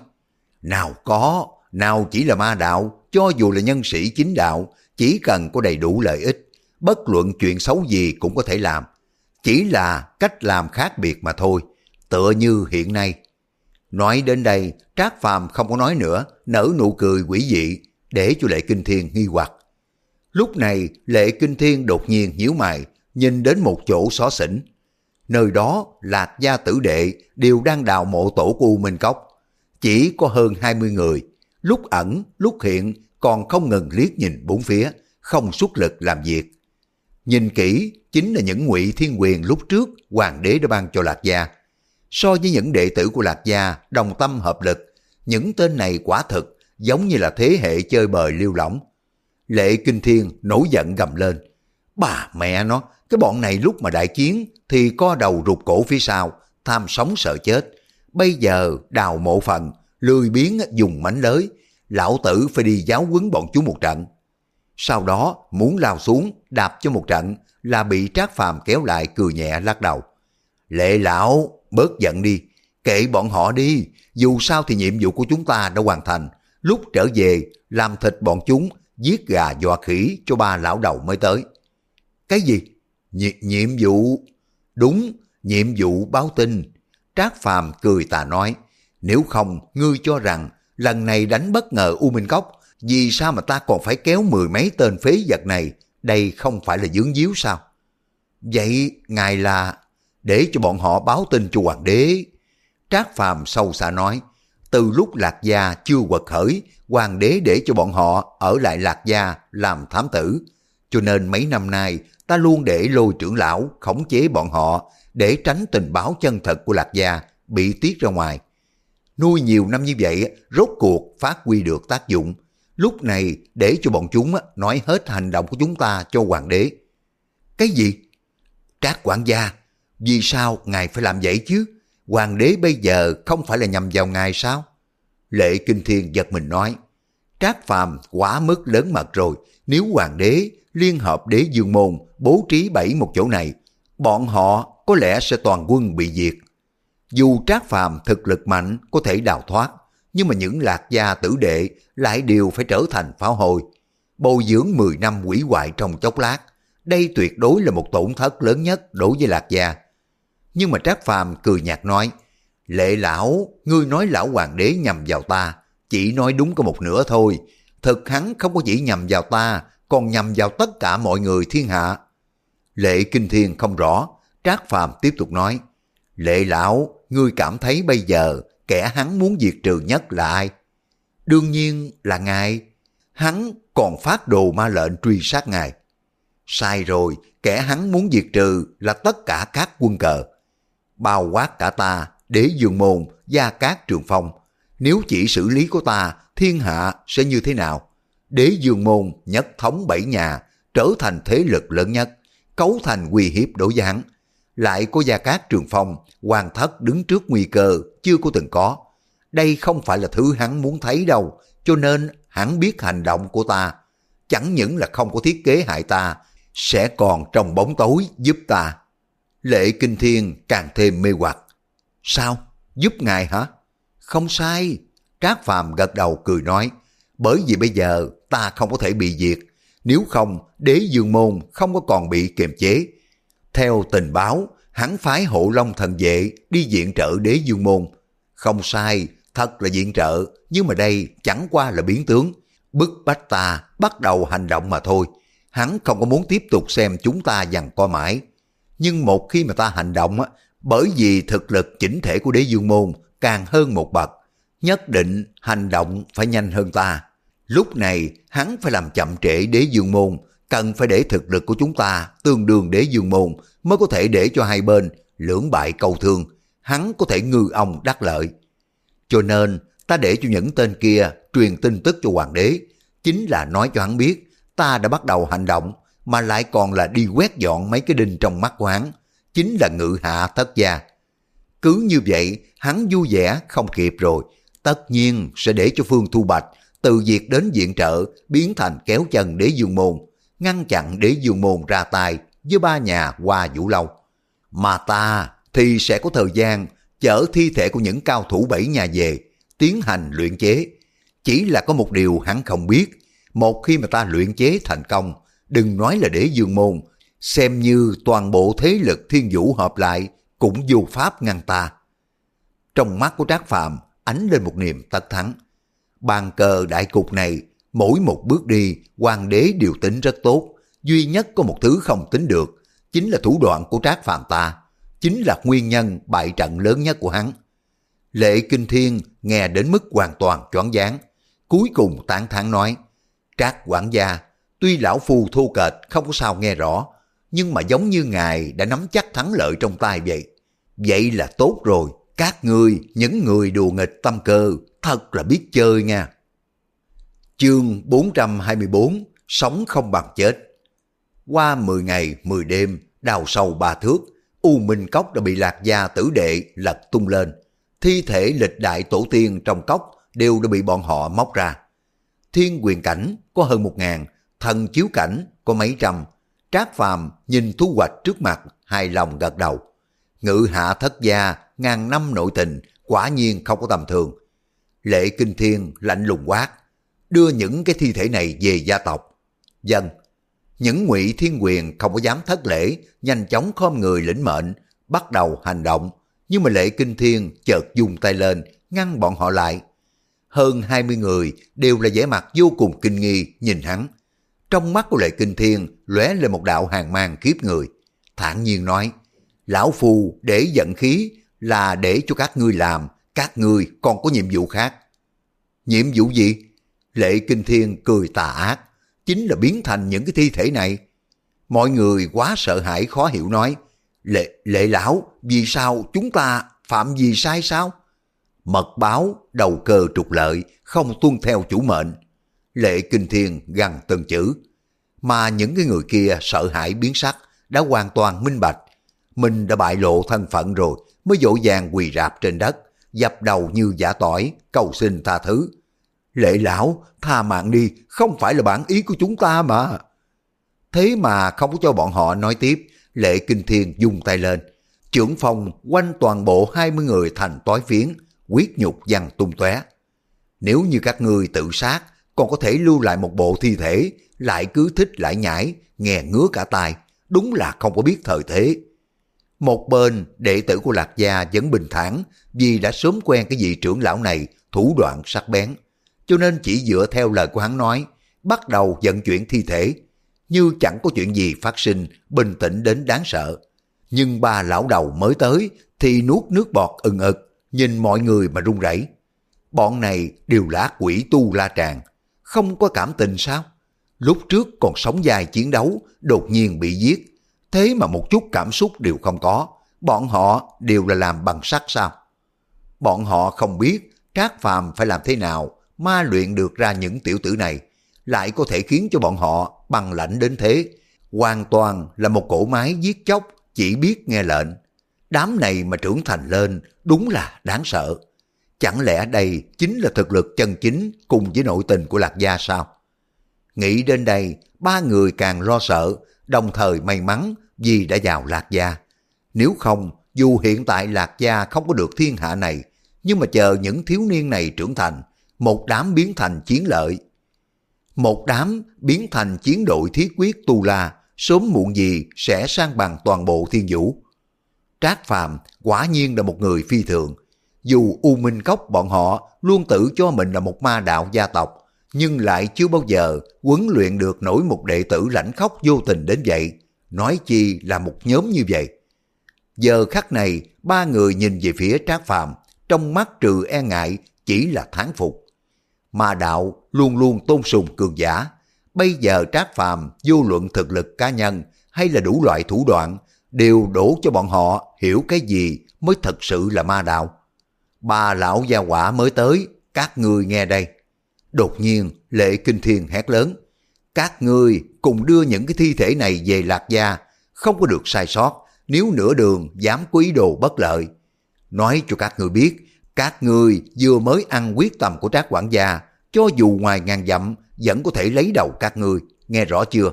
Nào có, nào chỉ là ma đạo, cho dù là nhân sĩ chính đạo, chỉ cần có đầy đủ lợi ích, bất luận chuyện xấu gì cũng có thể làm. Chỉ là cách làm khác biệt mà thôi, tựa như hiện nay. Nói đến đây, Trác Phàm không có nói nữa, nở nụ cười quỷ dị, để cho Lệ Kinh Thiên nghi hoặc. Lúc này, Lệ Kinh Thiên đột nhiên nhíu mày, nhìn đến một chỗ xó xỉnh. Nơi đó, Lạc Gia Tử Đệ đều đang đào mộ tổ của U Minh Cốc. Chỉ có hơn 20 người, lúc ẩn, lúc hiện, còn không ngừng liếc nhìn bốn phía, không xuất lực làm việc. Nhìn kỹ, chính là những ngụy thiên quyền lúc trước hoàng đế đã ban cho Lạc Gia. So với những đệ tử của Lạc Gia đồng tâm hợp lực, những tên này quả thực giống như là thế hệ chơi bời lưu lỏng. Lệ Kinh Thiên nổi giận gầm lên. Bà mẹ nó, cái bọn này lúc mà đại chiến thì co đầu rụt cổ phía sau, tham sống sợ chết. Bây giờ đào mộ phần, lười biến dùng mảnh lới, lão tử phải đi giáo huấn bọn chúng một trận. Sau đó muốn lao xuống đạp cho một trận là bị Trác Phàm kéo lại cười nhẹ lắc đầu. Lệ lão, bớt giận đi, kệ bọn họ đi, dù sao thì nhiệm vụ của chúng ta đã hoàn thành. Lúc trở về, làm thịt bọn chúng, giết gà dọa khỉ cho ba lão đầu mới tới. Cái gì? Nhi nhiệm vụ? Đúng, nhiệm vụ báo tin. Trác Phàm cười tà nói, nếu không, ngươi cho rằng lần này đánh bất ngờ U Minh Cốc, vì sao mà ta còn phải kéo mười mấy tên phế vật này, đây không phải là dướng díu sao? Vậy ngài là để cho bọn họ báo tin cho hoàng đế. Trác Phàm sâu xa nói, từ lúc Lạc Gia chưa quật khởi, hoàng đế để cho bọn họ ở lại Lạc Gia làm thám tử. Cho nên mấy năm nay, ta luôn để lôi trưởng lão khống chế bọn họ để tránh tình báo chân thật của Lạc Gia bị tiết ra ngoài. Nuôi nhiều năm như vậy, rốt cuộc phát huy được tác dụng. Lúc này để cho bọn chúng nói hết hành động của chúng ta cho hoàng đế. Cái gì? Trác quản gia, vì sao ngài phải làm vậy chứ? Hoàng đế bây giờ không phải là nhằm vào ngài sao? Lệ Kinh Thiên giật mình nói, Trác Phàm quá mức lớn mật rồi, nếu hoàng đế liên hợp đế dương môn bố trí bảy một chỗ này, bọn họ có lẽ sẽ toàn quân bị diệt. Dù Trác Phàm thực lực mạnh có thể đào thoát, nhưng mà những lạc gia tử đệ lại đều phải trở thành pháo hồi. Bồi dưỡng 10 năm quỷ hoại trong chốc lát, đây tuyệt đối là một tổn thất lớn nhất đối với lạc gia. Nhưng mà Trác Phàm cười nhạt nói, Lệ lão, ngươi nói lão hoàng đế nhầm vào ta, chỉ nói đúng có một nửa thôi. Thực hắn không có chỉ nhầm vào ta, còn nhầm vào tất cả mọi người thiên hạ. Lệ Kinh Thiên không rõ, Trác Phàm tiếp tục nói, Lệ lão, ngươi cảm thấy bây giờ kẻ hắn muốn diệt trừ nhất là ai? Đương nhiên là ngài. Hắn còn phát đồ ma lệnh truy sát ngài. Sai rồi, kẻ hắn muốn diệt trừ là tất cả các quân cờ. Bao quát cả ta, đế dương môn, gia cát trường phong. Nếu chỉ xử lý của ta, thiên hạ sẽ như thế nào? Đế dương môn nhất thống bảy nhà, trở thành thế lực lớn nhất, cấu thành uy hiếp đối với hắn. Lại có gia cát trường phong, hoàng thất đứng trước nguy cơ chưa có từng có. Đây không phải là thứ hắn muốn thấy đâu, cho nên hắn biết hành động của ta. Chẳng những là không có thiết kế hại ta, sẽ còn trong bóng tối giúp ta. Lệ Kinh Thiên càng thêm mê hoặc. Sao? Giúp ngài hả? Không sai. Trác Phàm gật đầu cười nói. Bởi vì bây giờ ta không có thể bị diệt. Nếu không, đế dương môn không có còn bị kiềm chế. Theo tình báo, hắn phái hộ long thần vệ đi diện trợ đế dương môn. Không sai, thật là diện trợ, nhưng mà đây chẳng qua là biến tướng. Bức bách ta bắt đầu hành động mà thôi. Hắn không có muốn tiếp tục xem chúng ta dằn co mãi. Nhưng một khi mà ta hành động, á, bởi vì thực lực chỉnh thể của đế dương môn càng hơn một bậc, nhất định hành động phải nhanh hơn ta. Lúc này hắn phải làm chậm trễ đế dương môn, cần phải để thực lực của chúng ta tương đương đế dương môn mới có thể để cho hai bên lưỡng bại câu thương, hắn có thể ngư ông đắc lợi. Cho nên ta để cho những tên kia truyền tin tức cho hoàng đế, chính là nói cho hắn biết ta đã bắt đầu hành động mà lại còn là đi quét dọn mấy cái đinh trong mắt của hắn, chính là ngự hạ thất gia. Cứ như vậy, hắn vui vẻ không kịp rồi, tất nhiên sẽ để cho Phương Thu Bạch từ việc đến diện trợ biến thành kéo chân đế dương môn, ngăn chặn đế dương môn ra tay với ba nhà qua vũ lâu. Mà ta thì sẽ có thời gian chở thi thể của những cao thủ bảy nhà về, tiến hành luyện chế. Chỉ là có một điều hắn không biết, một khi mà ta luyện chế thành công, đừng nói là để dương môn, xem như toàn bộ thế lực thiên vũ hợp lại cũng vô pháp ngăn ta. Trong mắt của Trác Phạm ánh lên một niềm tất thắng. Bàn cờ đại cục này, mỗi một bước đi, hoàng đế đều tính rất tốt. Duy nhất có một thứ không tính được, chính là thủ đoạn của Trác Phạm ta. Chính là nguyên nhân bại trận lớn nhất của hắn. Lệ Kinh Thiên nghe đến mức hoàn toàn choáng váng, cuối cùng tán thán nói, Trác quản gia, tuy lão phu thô kệch không có sao nghe rõ, nhưng mà giống như ngài đã nắm chắc thắng lợi trong tay vậy. Vậy là tốt rồi, các ngươi, những người đùa nghịch tâm cơ, thật là biết chơi nha. Chương 424 Sống không bằng chết Qua 10 ngày, 10 đêm, đào sâu ba thước, U Minh Cốc đã bị lạc gia tử đệ lật tung lên. Thi thể lịch đại tổ tiên trong cốc đều đã bị bọn họ móc ra. Thiên quyền cảnh có hơn một ngàn, thần chiếu cảnh có mấy trăm. Trác phàm nhìn thu hoạch trước mặt, hài lòng gật đầu. Ngự hạ thất gia, ngàn năm nội tình, quả nhiên không có tầm thường. Lệ Kinh Thiên lạnh lùng quát, đưa những cái thi thể này về gia tộc. Dân, những ngụy thiên quyền không có dám thất lễ, nhanh chóng khom người lĩnh mệnh, bắt đầu hành động. Nhưng mà Lệ Kinh Thiên chợt dùng tay lên, ngăn bọn họ lại. Hơn 20 người đều là vẻ mặt vô cùng kinh nghi nhìn hắn. Trong mắt của Lệ Kinh Thiên lóe lên một đạo hàng mang kiếp người. thản nhiên nói, Lão phù để giận khí là để cho các ngươi làm, các ngươi còn có nhiệm vụ khác. Nhiệm vụ gì? Lệ Kinh Thiên cười tà ác, chính là biến thành những cái thi thể này. Mọi người quá sợ hãi khó hiểu nói, Lệ, lệ lão, vì sao chúng ta phạm gì sai sao? Mật báo, đầu cơ trục lợi, không tuân theo chủ mệnh. Lệ Kinh Thiên gằn từng chữ. Mà những cái người kia sợ hãi biến sắc, đã hoàn toàn minh bạch. Mình đã bại lộ thân phận rồi, mới dỗ dàng quỳ rạp trên đất, dập đầu như giả tỏi, cầu xin tha thứ. Lệ lão, tha mạng đi, không phải là bản ý của chúng ta mà. Thế mà không có cho bọn họ nói tiếp, Lệ Kinh Thiên dùng tay lên. Trưởng phòng quanh toàn bộ 20 người thành tối phiến, quyết nhục văng tung tóe. Nếu như các ngươi tự sát, còn có thể lưu lại một bộ thi thể, lại cứ thích lại nhảy, nghe ngứa cả tai, đúng là không có biết thời thế. Một bên, đệ tử của Lạc Gia vẫn bình thản vì đã sớm quen cái vị trưởng lão này thủ đoạn sắc bén. Cho nên chỉ dựa theo lời của hắn nói, bắt đầu vận chuyển thi thể. Như chẳng có chuyện gì phát sinh, bình tĩnh đến đáng sợ. Nhưng ba lão đầu mới tới thì nuốt nước bọt ừng ực, nhìn mọi người mà run rẩy. Bọn này đều là quỷ tu la tràng, không có cảm tình sao? Lúc trước còn sống dài chiến đấu, đột nhiên bị giết, thế mà một chút cảm xúc đều không có, bọn họ đều là làm bằng sắt sao? Bọn họ không biết Trác Phàm phải làm thế nào ma luyện được ra những tiểu tử này, lại có thể khiến cho bọn họ bằng lãnh đến thế, hoàn toàn là một cỗ máy giết chóc chỉ biết nghe lệnh. Đám này mà trưởng thành lên đúng là đáng sợ. Chẳng lẽ đây chính là thực lực chân chính cùng với nội tình của Lạc Gia sao? Nghĩ đến đây, ba người càng lo sợ, đồng thời may mắn vì đã vào Lạc Gia. Nếu không, dù hiện tại Lạc Gia không có được thiên hạ này, nhưng mà chờ những thiếu niên này trưởng thành, một đám biến thành chiến lợi. Một đám biến thành chiến đội thiết quyết tu la, sớm muộn gì sẽ sang bằng toàn bộ thiên vũ. Trác Phàm quả nhiên là một người phi thường. Dù U Minh Cốc bọn họ luôn tự cho mình là một ma đạo gia tộc, nhưng lại chưa bao giờ huấn luyện được nổi một đệ tử lãnh khóc vô tình đến vậy. Nói chi là một nhóm như vậy. Giờ khắc này, ba người nhìn về phía Trác Phàm trong mắt trừ e ngại chỉ là thán phục. Ma đạo luôn luôn tôn sùng cường giả. Bây giờ Trác Phàm vô luận thực lực cá nhân hay là đủ loại thủ đoạn đều đổ cho bọn họ hiểu cái gì mới thật sự là ma đạo. Ba lão gia quả mới tới, các ngươi nghe đây. Đột nhiên, lệ kinh thiên hét lớn. Các ngươi cùng đưa những cái thi thể này về lạc gia, không có được sai sót, nếu nửa đường dám quý đồ bất lợi. Nói cho các ngươi biết, các ngươi vừa mới ăn quyết tâm của trác quản gia, cho dù ngoài ngàn dặm vẫn có thể lấy đầu các ngươi, nghe rõ chưa?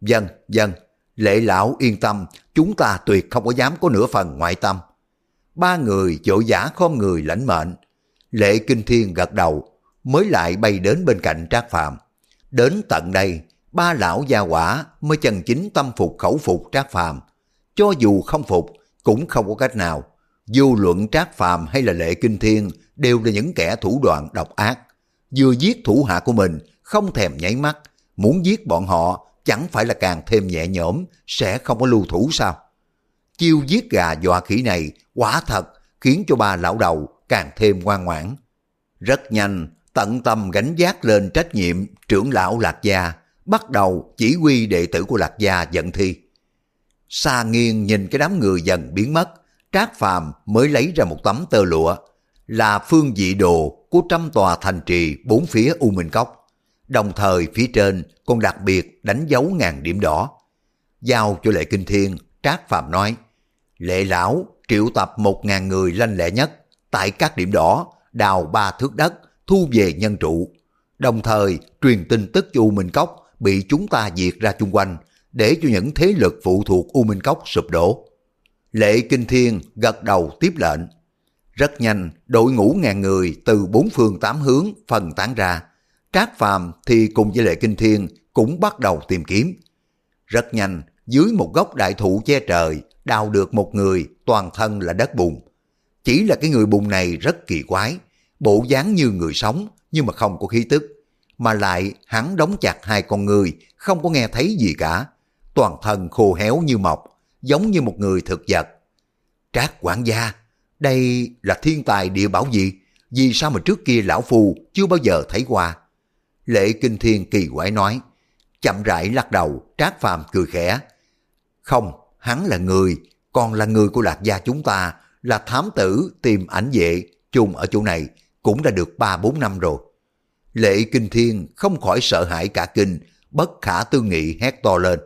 Dân, dân, lệ lão yên tâm, chúng ta tuyệt không có dám có nửa phần ngoại tâm. Ba người vội giả khom người lãnh mệnh. Lệ Kinh Thiên gật đầu, mới lại bay đến bên cạnh Trác Phàm. Đến tận đây, ba lão gia quả mới chân chính tâm phục khẩu phục Trác Phàm. Cho dù không phục, cũng không có cách nào. Dù luận Trác Phàm hay là Lệ Kinh Thiên đều là những kẻ thủ đoạn độc ác. Vừa giết thủ hạ của mình, không thèm nháy mắt, muốn giết bọn họ chẳng phải là càng thêm nhẹ nhõm, sẽ không có lưu thủ sao? Chiêu giết gà dọa khỉ này quả thật khiến cho ba lão đầu càng thêm ngoan ngoãn. Rất nhanh, tận tâm gánh giác lên trách nhiệm trưởng lão Lạc Gia, bắt đầu chỉ huy đệ tử của Lạc Gia dẫn thi. Sa nghiêng nhìn cái đám người dần biến mất, Trác Phàm mới lấy ra một tấm tơ lụa, là phương dị đồ của trăm tòa thành trì bốn phía U Minh Cốc. Đồng thời phía trên còn đặc biệt đánh dấu ngàn điểm đỏ. Giao cho Lệ Kinh Thiên, Trác Phạm nói, Lệ Lão triệu tập một ngàn người lanh lẹ nhất tại các điểm đỏ, đào ba thước đất, thu về nhân trụ. Đồng thời truyền tin tức cho U Minh Cốc bị chúng ta diệt ra chung quanh để cho những thế lực phụ thuộc U Minh Cốc sụp đổ. Lệ Kinh Thiên gật đầu tiếp lệnh. Rất nhanh, đội ngũ ngàn người từ bốn phương tám hướng phân tán ra. Trác Phàm thì cùng với Lệ Kinh Thiên cũng bắt đầu tìm kiếm. Rất nhanh, dưới một gốc đại thụ che trời, đào được một người toàn thân là đất bùn. Chỉ là cái người bùn này rất kỳ quái, bộ dáng như người sống nhưng mà không có khí tức. Mà lại hắn đóng chặt hai con người, không có nghe thấy gì cả. Toàn thân khô héo như mọc, giống như một người thực vật. Trác quản gia, đây là thiên tài địa bảo gì? Vì sao mà trước kia lão phù chưa bao giờ thấy qua? Lệ Kinh Thiên kỳ quái nói, chậm rãi lắc đầu, Trác Phàm cười khẽ. Không, hắn là người, còn là người của lạc gia chúng ta, là thám tử tìm ảnh vệ chung ở chỗ này, cũng đã được 3-4 năm rồi. Lệ Kinh Thiên không khỏi sợ hãi cả kinh, bất khả tư nghị hét to lên.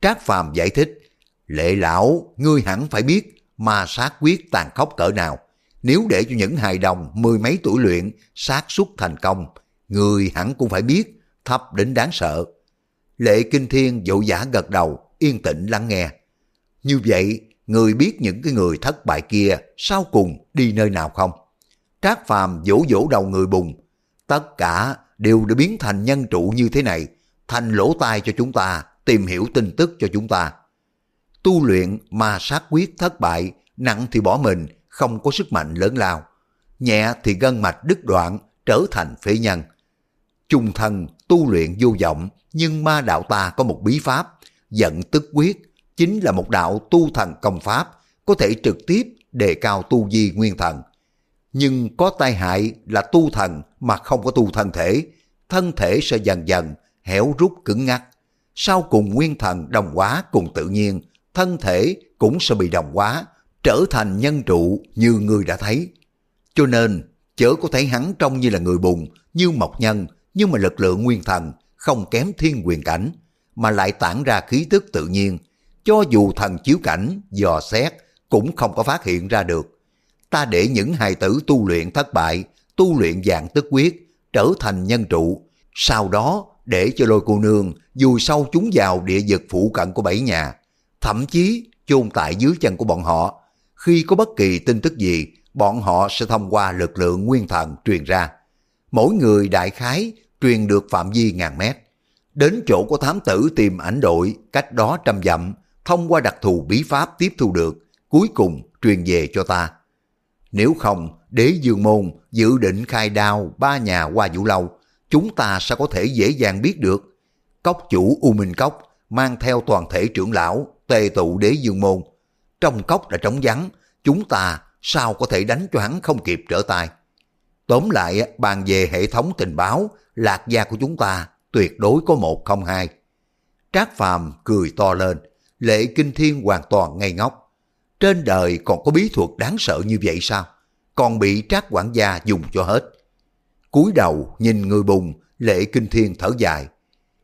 Trác Phàm giải thích, Lệ lão, ngươi hẳn phải biết mà sát quyết tàn khốc cỡ nào. Nếu để cho những hài đồng mười mấy tuổi luyện sát xuất thành công, người hẳn cũng phải biết, thấp đến đáng sợ. Lệ Kinh Thiên dỗ giả gật đầu, yên tĩnh lắng nghe. Như vậy, người biết những cái người thất bại kia sau cùng đi nơi nào không? Trác Phàm vỗ vỗ đầu người bùng. Tất cả đều đã biến thành nhân trụ như thế này, thành lỗ tai cho chúng ta, tìm hiểu tin tức cho chúng ta. Tu luyện mà sát quyết thất bại, nặng thì bỏ mình, không có sức mạnh lớn lao. Nhẹ thì gân mạch đứt đoạn, trở thành phế nhân. Trung thần tu luyện vô vọng, nhưng ma đạo ta có một bí pháp, giận tức quyết, chính là một đạo tu thần công pháp, có thể trực tiếp đề cao tu di nguyên thần. Nhưng có tai hại là tu thần mà không có tu thân thể, thân thể sẽ dần dần héo rút cứng ngắc. Sau cùng nguyên thần đồng hóa cùng tự nhiên, thân thể cũng sẽ bị đồng hóa, trở thành nhân trụ như người đã thấy. Cho nên, chớ có thấy hắn trông như là người bùng, như mộc nhân, nhưng mà lực lượng nguyên thần không kém thiên quyền cảnh, mà lại tản ra khí tức tự nhiên, cho dù thần chiếu cảnh, dò xét, cũng không có phát hiện ra được. Ta để những hài tử tu luyện thất bại, tu luyện dạng tức quyết, trở thành nhân trụ, sau đó để cho lôi cô nương dù sâu chúng vào địa vực phụ cận của bảy nhà, thậm chí chôn tại dưới chân của bọn họ. Khi có bất kỳ tin tức gì, bọn họ sẽ thông qua lực lượng nguyên thần truyền ra. Mỗi người đại khái truyền được phạm vi ngàn mét. Đến chỗ của thám tử tìm ảnh đội cách đó trăm dặm, thông qua đặc thù bí pháp tiếp thu được, cuối cùng truyền về cho ta. Nếu không, đế dương môn dự định khai đao ba nhà qua vũ lâu, chúng ta sẽ có thể dễ dàng biết được. Cốc chủ U Minh Cốc mang theo toàn thể trưởng lão tề tụ đế dương môn. Trong cốc đã trống vắng, chúng ta sao có thể đánh cho hắn không kịp trở tay. Tóm lại, bàn về hệ thống tình báo, lạc gia của chúng ta tuyệt đối có một không hai. Trác Phàm cười to lên, lệ kinh thiên hoàn toàn ngây ngốc. Trên đời còn có bí thuật đáng sợ như vậy sao? Còn bị trác quản gia dùng cho hết. cúi đầu nhìn người bùng, lệ kinh thiên thở dài.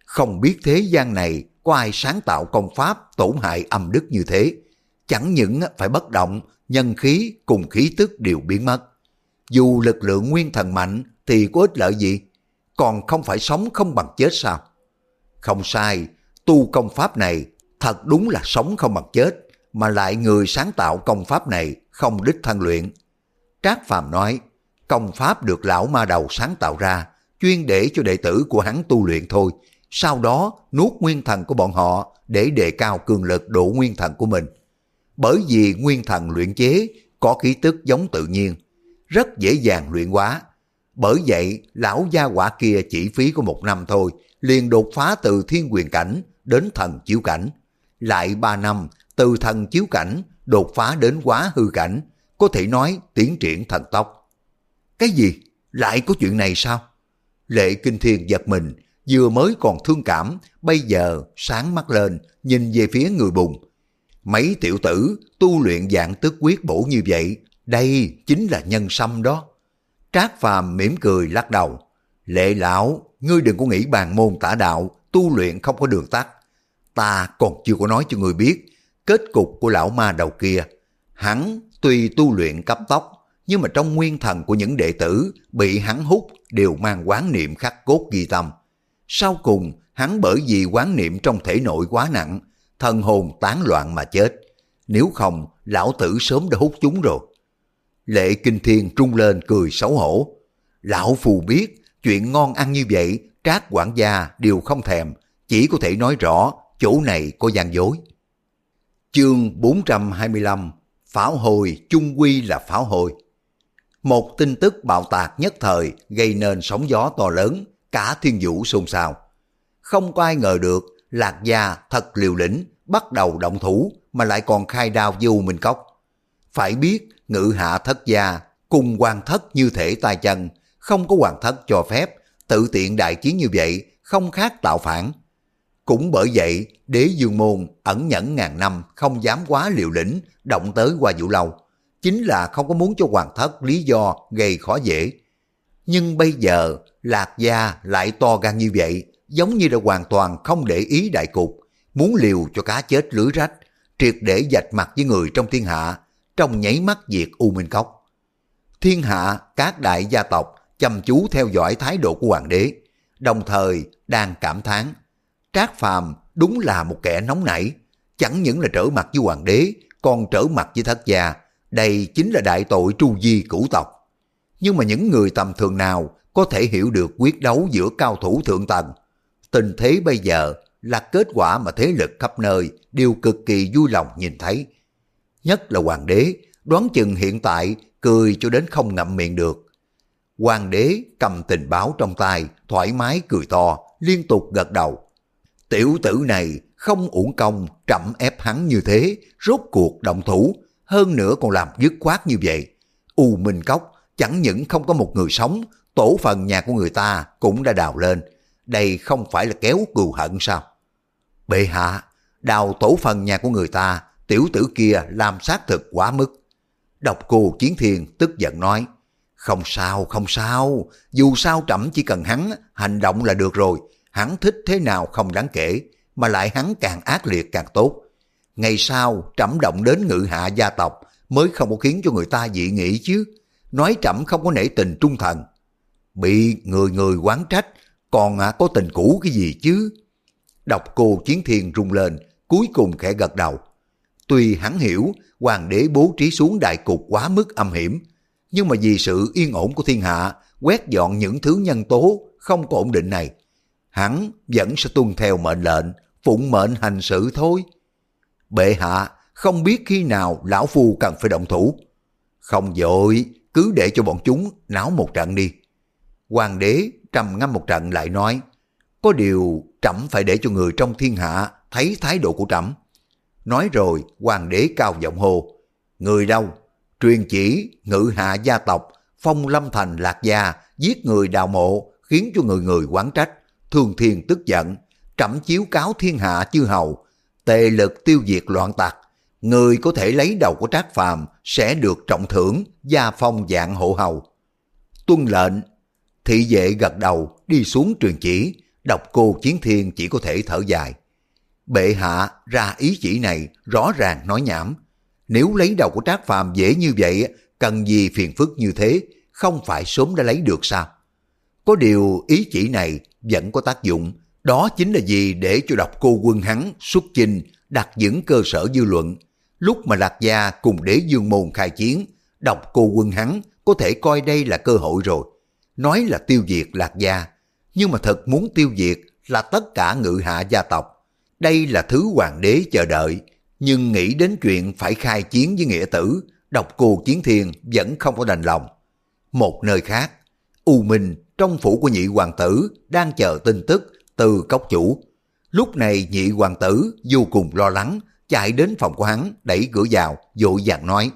Không biết thế gian này có ai sáng tạo công pháp tổn hại âm đức như thế. Chẳng những phải bất động, nhân khí cùng khí tức đều biến mất. Dù lực lượng nguyên thần mạnh thì có ích lợi gì? Còn không phải sống không bằng chết sao? Không sai, tu công pháp này thật đúng là sống không bằng chết, mà lại người sáng tạo công pháp này không đích thân luyện. Trác Phàm nói, công pháp được lão ma đầu sáng tạo ra, chuyên để cho đệ tử của hắn tu luyện thôi. Sau đó nuốt nguyên thần của bọn họ để đề cao cường lực độ nguyên thần của mình. Bởi vì nguyên thần luyện chế có khí tức giống tự nhiên, rất dễ dàng luyện hóa. Bởi vậy, lão gia quả kia chỉ phí có một năm thôi, liền đột phá từ thiên quyền cảnh đến thần chiếu cảnh. Lại ba năm, từ thần chiếu cảnh đột phá đến quá hư cảnh, có thể nói tiến triển thần tốc. Cái gì? Lại có chuyện này sao? Lệ Kinh Thiên giật mình, vừa mới còn thương cảm, bây giờ sáng mắt lên, nhìn về phía người bùng. Mấy tiểu tử tu luyện dạng tức quyết bổ như vậy, đây chính là nhân sâm đó. Trác Phàm mỉm cười lắc đầu. Lệ lão, ngươi đừng có nghĩ bàn môn tả đạo, tu luyện không có đường tắt. Ta còn chưa có nói cho ngươi biết, kết cục của lão ma đầu kia. Hắn tuy tu luyện cấp tốc, nhưng mà trong nguyên thần của những đệ tử bị hắn hút đều mang quán niệm khắc cốt ghi tâm. Sau cùng, hắn bởi vì quán niệm trong thể nội quá nặng, thần hồn tán loạn mà chết. Nếu không, lão tử sớm đã hút chúng rồi. Lệ Kinh Thiên trung lên cười xấu hổ. Lão phù biết, chuyện ngon ăn như vậy, trác quản gia đều không thèm, chỉ có thể nói rõ chỗ này có gian dối. Chương 425 Pháo hồi chung quy là pháo hồi. Một tin tức bạo tạc nhất thời gây nên sóng gió to lớn, cả thiên vũ xôn xao. Không có ai ngờ được Lạc Gia thật liều lĩnh, bắt đầu động thủ mà lại còn khai đao vô mình Cốc. Phải biết ngự hạ thất gia cùng hoàng thất như thể tay chân, không có hoàng thất cho phép, tự tiện đại chiến như vậy không khác tạo phản. Cũng bởi vậy, đế dương môn ẩn nhẫn ngàn năm không dám quá liều lĩnh, động tới qua vũ lâu. Chính là không có muốn cho hoàng thất lý do gây khó dễ. Nhưng bây giờ, lạc gia lại to gan như vậy, giống như là hoàn toàn không để ý đại cục, muốn liều cho cá chết lưới rách, triệt để dạch mặt với người trong thiên hạ, trong nháy mắt diệt U Minh Cốc. Thiên hạ, các đại gia tộc chăm chú theo dõi thái độ của hoàng đế, đồng thời đang cảm thán Trác Phàm đúng là một kẻ nóng nảy, chẳng những là trở mặt với hoàng đế, còn trở mặt với thất gia, đây chính là đại tội tru di cửu tộc. Nhưng mà những người tầm thường nào có thể hiểu được quyết đấu giữa cao thủ thượng tầng. Tình thế bây giờ là kết quả mà thế lực khắp nơi đều cực kỳ vui lòng nhìn thấy. Nhất là hoàng đế, đoán chừng hiện tại cười cho đến không ngậm miệng được. Hoàng đế cầm tình báo trong tay, thoải mái cười to, liên tục gật đầu. Tiểu tử này không uổng công trậm ép hắn như thế, rốt cuộc động thủ, hơn nữa còn làm dứt khoát như vậy. U Minh Cốc chẳng những không có một người sống, tổ phần nhà của người ta cũng đã đào lên. Đây không phải là kéo cừu hận sao? Bệ hạ, đào tổ phần nhà của người ta, tiểu tử kia làm xác thực quá mức. Độc cô Chiến Thiên tức giận nói, không sao, không sao, dù sao trẫm chỉ cần hắn hành động là được rồi, hắn thích thế nào không đáng kể, mà lại hắn càng ác liệt càng tốt. Ngày sau trẫm động đến ngự hạ gia tộc mới không có khiến cho người ta dị nghị chứ. Nói trẫm không có nể tình trung thần. Bị người người quán trách, còn à, có tình cũ cái gì chứ? Đọc cô Chiến Thiên rung lên, cuối cùng khẽ gật đầu. Tuy hắn hiểu hoàng đế bố trí xuống đại cục quá mức âm hiểm, nhưng mà vì sự yên ổn của thiên hạ, quét dọn những thứ nhân tố không có ổn định này, hắn vẫn sẽ tuân theo mệnh lệnh, phụng mệnh hành sự thôi. Bệ hạ, không biết khi nào lão phu cần phải động thủ. Không dội, cứ để cho bọn chúng náo một trận đi. Hoàng đế trầm ngâm một trận lại nói, có điều trẫm phải để cho người trong thiên hạ thấy thái độ của trẫm. Nói rồi, hoàng đế cao giọng hô, người đâu? Truyền chỉ, ngự hạ gia tộc, phong lâm thành lạc gia, giết người đào mộ, khiến cho người người quán trách. Thường Thiên tức giận, trẫm chiếu cáo thiên hạ chư hầu, tề lực tiêu diệt loạn tặc, người có thể lấy đầu của Trác Phàm sẽ được trọng thưởng, gia phong dạng hộ hầu. Tuân lệnh, thị vệ gật đầu đi xuống truyền chỉ, đọc cô Chiến Thiên chỉ có thể thở dài. Bệ hạ ra ý chỉ này rõ ràng nói nhảm. Nếu lấy đầu của Trác Phàm dễ như vậy, cần gì phiền phức như thế, không phải sớm đã lấy được sao? Có điều ý chỉ này vẫn có tác dụng, đó chính là gì để cho độc cô quân hắn xuất chinh đặt vững cơ sở dư luận. Lúc mà Lạc Gia cùng đế dương môn khai chiến, độc cô quân hắn có thể coi đây là cơ hội rồi. Nói là tiêu diệt lạc gia, nhưng mà thật muốn tiêu diệt là tất cả ngự hạ gia tộc. Đây là thứ hoàng đế chờ đợi, nhưng nghĩ đến chuyện phải khai chiến với nghĩa tử, độc cô chiến thiên vẫn không có đành lòng. Một nơi khác, U Minh trong phủ của nhị hoàng tử đang chờ tin tức từ cốc chủ. Lúc này nhị hoàng tử vô cùng lo lắng, chạy đến phòng của hắn, đẩy cửa vào, vội vàng nói,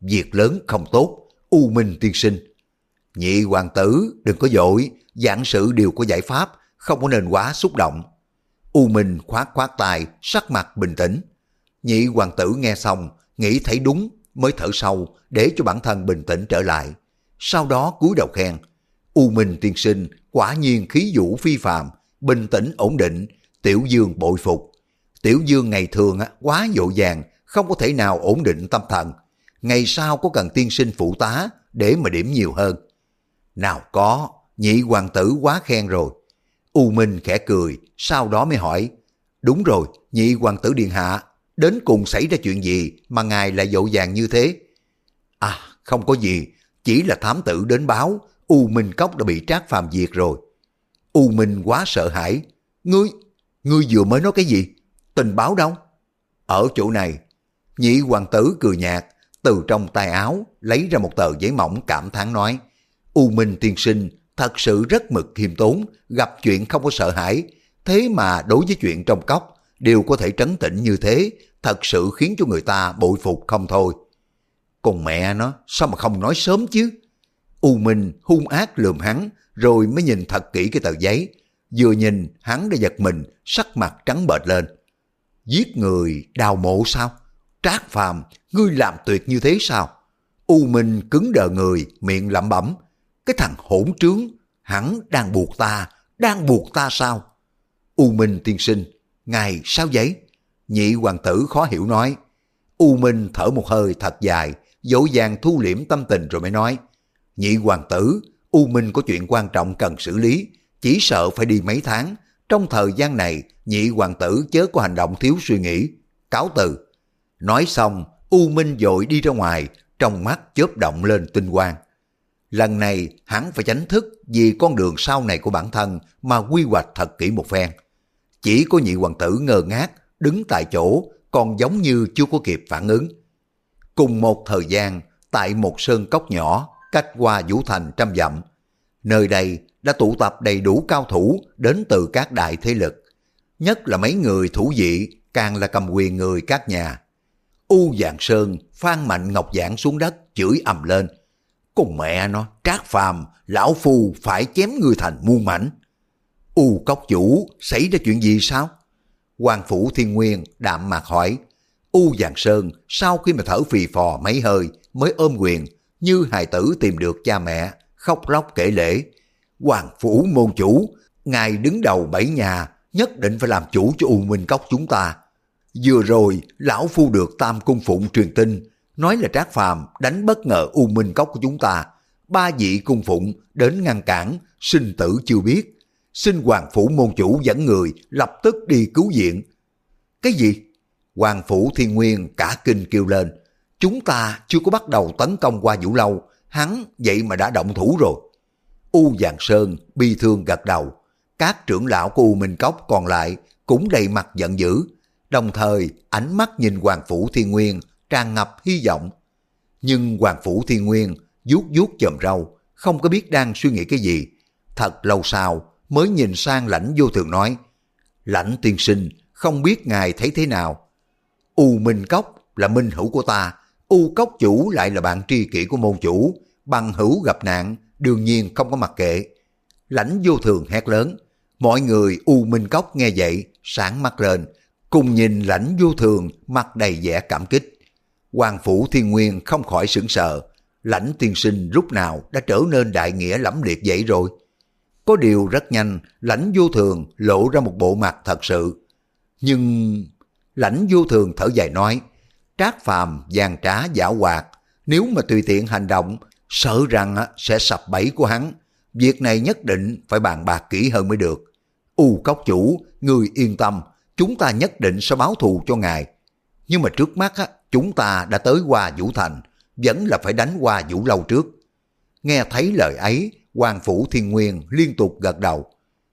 việc lớn không tốt, U Minh tiên sinh. Nhị hoàng tử đừng có dội, giảng sự đều có giải pháp, không có nên quá xúc động. U Minh khoát khoát tay, sắc mặt bình tĩnh. Nhị hoàng tử nghe xong, nghĩ thấy đúng, mới thở sâu để cho bản thân bình tĩnh trở lại. Sau đó cúi đầu khen, U Minh tiên sinh quả nhiên khí vũ phi phàm, bình tĩnh ổn định, Tiểu Dương bội phục. Tiểu Dương ngày thường quá dội vàng, không có thể nào ổn định tâm thần. Ngày sau có cần tiên sinh phụ tá để mà điểm nhiều hơn. Nào có, nhị hoàng tử quá khen rồi. U Minh khẽ cười, sau đó mới hỏi, đúng rồi, nhị hoàng tử điện hạ, đến cùng xảy ra chuyện gì mà ngài lại dội vàng như thế? À, không có gì, chỉ là thám tử đến báo, U Minh Cốc đã bị trác phàm diệt rồi. U Minh quá sợ hãi. Ngươi, ngươi vừa mới nói cái gì? Tình báo đâu? Ở chỗ này, nhị hoàng tử cười nhạt, từ trong tay áo lấy ra một tờ giấy mỏng cảm thán nói. U Minh tiên sinh thật sự rất mực khiêm tốn, gặp chuyện không có sợ hãi. Thế mà đối với chuyện trong cốc, đều có thể trấn tĩnh như thế, thật sự khiến cho người ta bội phục không thôi. Còn mẹ nó, sao mà không nói sớm chứ? U Minh hung ác lườm hắn, rồi mới nhìn thật kỹ cái tờ giấy. Vừa nhìn, hắn đã giật mình, sắc mặt trắng bệch lên. Giết người đào mộ sao? Trác phàm, ngươi làm tuyệt như thế sao? U Minh cứng đờ người, miệng lẩm bẩm. Cái thằng hỗn trướng, hắn đang buộc ta, đang buộc ta sao? U Minh tiên sinh, ngài sao vậy? Nhị hoàng tử khó hiểu nói. U Minh thở một hơi thật dài, dỗ dàng thu liễm tâm tình rồi mới nói. Nhị hoàng tử, U Minh có chuyện quan trọng cần xử lý, chỉ sợ phải đi mấy tháng. Trong thời gian này, nhị hoàng tử chớ có hành động thiếu suy nghĩ. Cáo từ. Nói xong, U Minh dội đi ra ngoài, trong mắt chớp động lên tinh quang. Lần này, hắn phải tránh thức vì con đường sau này của bản thân mà quy hoạch thật kỹ một phen. Chỉ có nhị hoàng tử ngơ ngác, đứng tại chỗ, còn giống như chưa có kịp phản ứng. Cùng một thời gian, tại một sơn cốc nhỏ, cách qua Vũ Thành trăm dặm. Nơi đây đã tụ tập đầy đủ cao thủ đến từ các đại thế lực. Nhất là mấy người thủ dị càng là cầm quyền người các nhà. U Dạng Sơn phan mạnh ngọc giảng xuống đất chửi ầm lên. Cùng mẹ nó, trác phàm, lão phu phải chém người thành muôn mảnh. U cốc chủ, xảy ra chuyện gì sao? Hoàng Phủ Thiên Nguyên đạm mạc hỏi. U Giàng Sơn sau khi mà thở phì phò mấy hơi mới ôm quyền như hài tử tìm được cha mẹ, khóc lóc kể lễ. Hoàng Phủ môn chủ, ngài đứng đầu bảy nhà, nhất định phải làm chủ cho U Minh Cốc chúng ta. Vừa rồi, lão phu được Tam Cung Phụng truyền tin, nói là Trác Phàm đánh bất ngờ U Minh Cốc của chúng ta. Ba vị cung phụng đến ngăn cản, sinh tử chưa biết. Xin Hoàng Phủ môn chủ dẫn người lập tức đi cứu viện. Cái gì? Hoàng Phủ Thiên Nguyên cả kinh kêu lên. Chúng ta chưa có bắt đầu tấn công qua Vũ Lâu, hắn vậy mà đã động thủ rồi. U Giàng Sơn bi thương gật đầu. Các trưởng lão của U Minh Cốc còn lại cũng đầy mặt giận dữ. Đồng thời ánh mắt nhìn Hoàng Phủ Thiên Nguyên tràn ngập hy vọng. Nhưng Hoàng Phủ Thiên Nguyên vuốt vuốt chòm râu, không có biết đang suy nghĩ cái gì. Thật lâu sau mới nhìn sang lãnh vô thường nói, lãnh tiên sinh, không biết ngài thấy thế nào. U Minh Cốc là minh hữu của ta, U Cốc chủ lại là bạn tri kỷ của môn chủ, bằng hữu gặp nạn, đương nhiên không có mặc kệ. Lãnh vô thường hét lớn, mọi người U Minh Cốc nghe vậy, sáng mắt lên, cùng nhìn lãnh vô thường mặt đầy vẻ cảm kích. Hoàng Phủ Thiên Nguyên không khỏi sững sờ, lãnh tiên sinh lúc nào đã trở nên đại nghĩa lẫm liệt vậy rồi. Có điều rất nhanh, lãnh vô thường lộ ra một bộ mặt thật sự. Nhưng lãnh vô thường thở dài nói, trác phàm gian trá giả hoạt, nếu mà tùy tiện hành động, sợ rằng sẽ sập bẫy của hắn. Việc này nhất định phải bàn bạc kỹ hơn mới được. U cốc chủ, người yên tâm, chúng ta nhất định sẽ báo thù cho ngài. Nhưng mà trước mắt chúng ta đã tới qua Vũ Thành, vẫn là phải đánh qua Vũ Lâu trước. Nghe thấy lời ấy, Hoàng Phủ Thiên Nguyên liên tục gật đầu.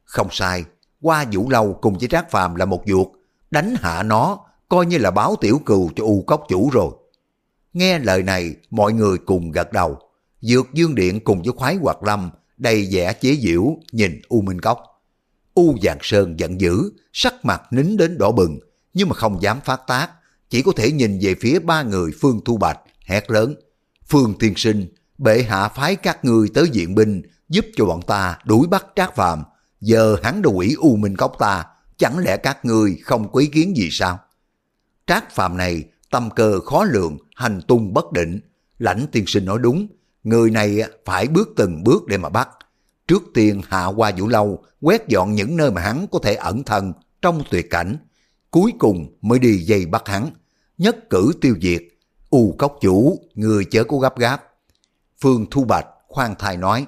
Không sai, qua Vũ Lâu cùng với Trác Phàm là một vuột, đánh hạ nó coi như là báo tiểu cừu cho U Cốc chủ rồi. Nghe lời này, mọi người cùng gật đầu. Dược Dương Điện cùng với khoái hoạt lâm đầy vẻ chế giễu nhìn U Minh Cốc. U Giàng Sơn giận dữ, sắc mặt nín đến đỏ bừng, nhưng mà không dám phát tác, chỉ có thể nhìn về phía ba người Phương Thu Bạch, hét lớn. Phương thiên Sinh, bệ hạ phái các người tới diện binh, giúp cho bọn ta đuổi bắt Trác Phàm giờ hắn đồ quỷ U Minh Cốc ta, chẳng lẽ các người không có ý kiến gì sao? Trác Phàm này tâm cơ khó lường, hành tung bất định. Lãnh tiên sinh nói đúng, người này phải bước từng bước để mà bắt. Trước tiên hạ qua vũ lâu, quét dọn những nơi mà hắn có thể ẩn thân trong tuyệt cảnh. Cuối cùng mới đi dây bắt hắn, nhất cử tiêu diệt. U cốc chủ, người chớ cố gấp gáp. Phương Thu Bạch khoan thai nói,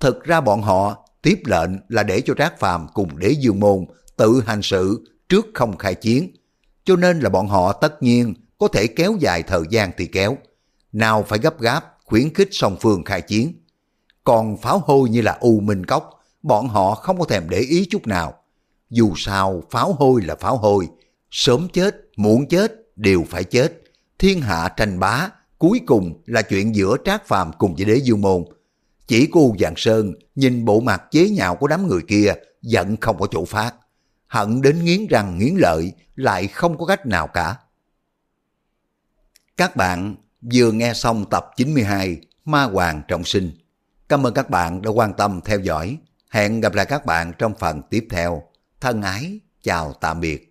thực ra bọn họ tiếp lệnh là để cho Trác Phàm cùng đế dương môn tự hành sự trước không khai chiến. Cho nên là bọn họ tất nhiên có thể kéo dài thời gian thì kéo. Nào phải gấp gáp, khuyến khích song phương khai chiến. Còn pháo hôi như là U Minh Cốc, bọn họ không có thèm để ý chút nào. Dù sao, pháo hôi là pháo hôi, sớm chết, muộn chết, đều phải chết. Thiên hạ tranh bá, cuối cùng là chuyện giữa Trác Phàm cùng với đế dương môn. Chỉ cô Giàng Sơn nhìn bộ mặt chế nhạo của đám người kia, giận không có chỗ phát. Hận đến nghiến răng nghiến lợi, lại không có cách nào cả. Các bạn vừa nghe xong tập 92 Ma Hoàng Trọng Sinh. Cảm ơn các bạn đã quan tâm theo dõi. Hẹn gặp lại các bạn trong phần tiếp theo. Thân ái, chào tạm biệt.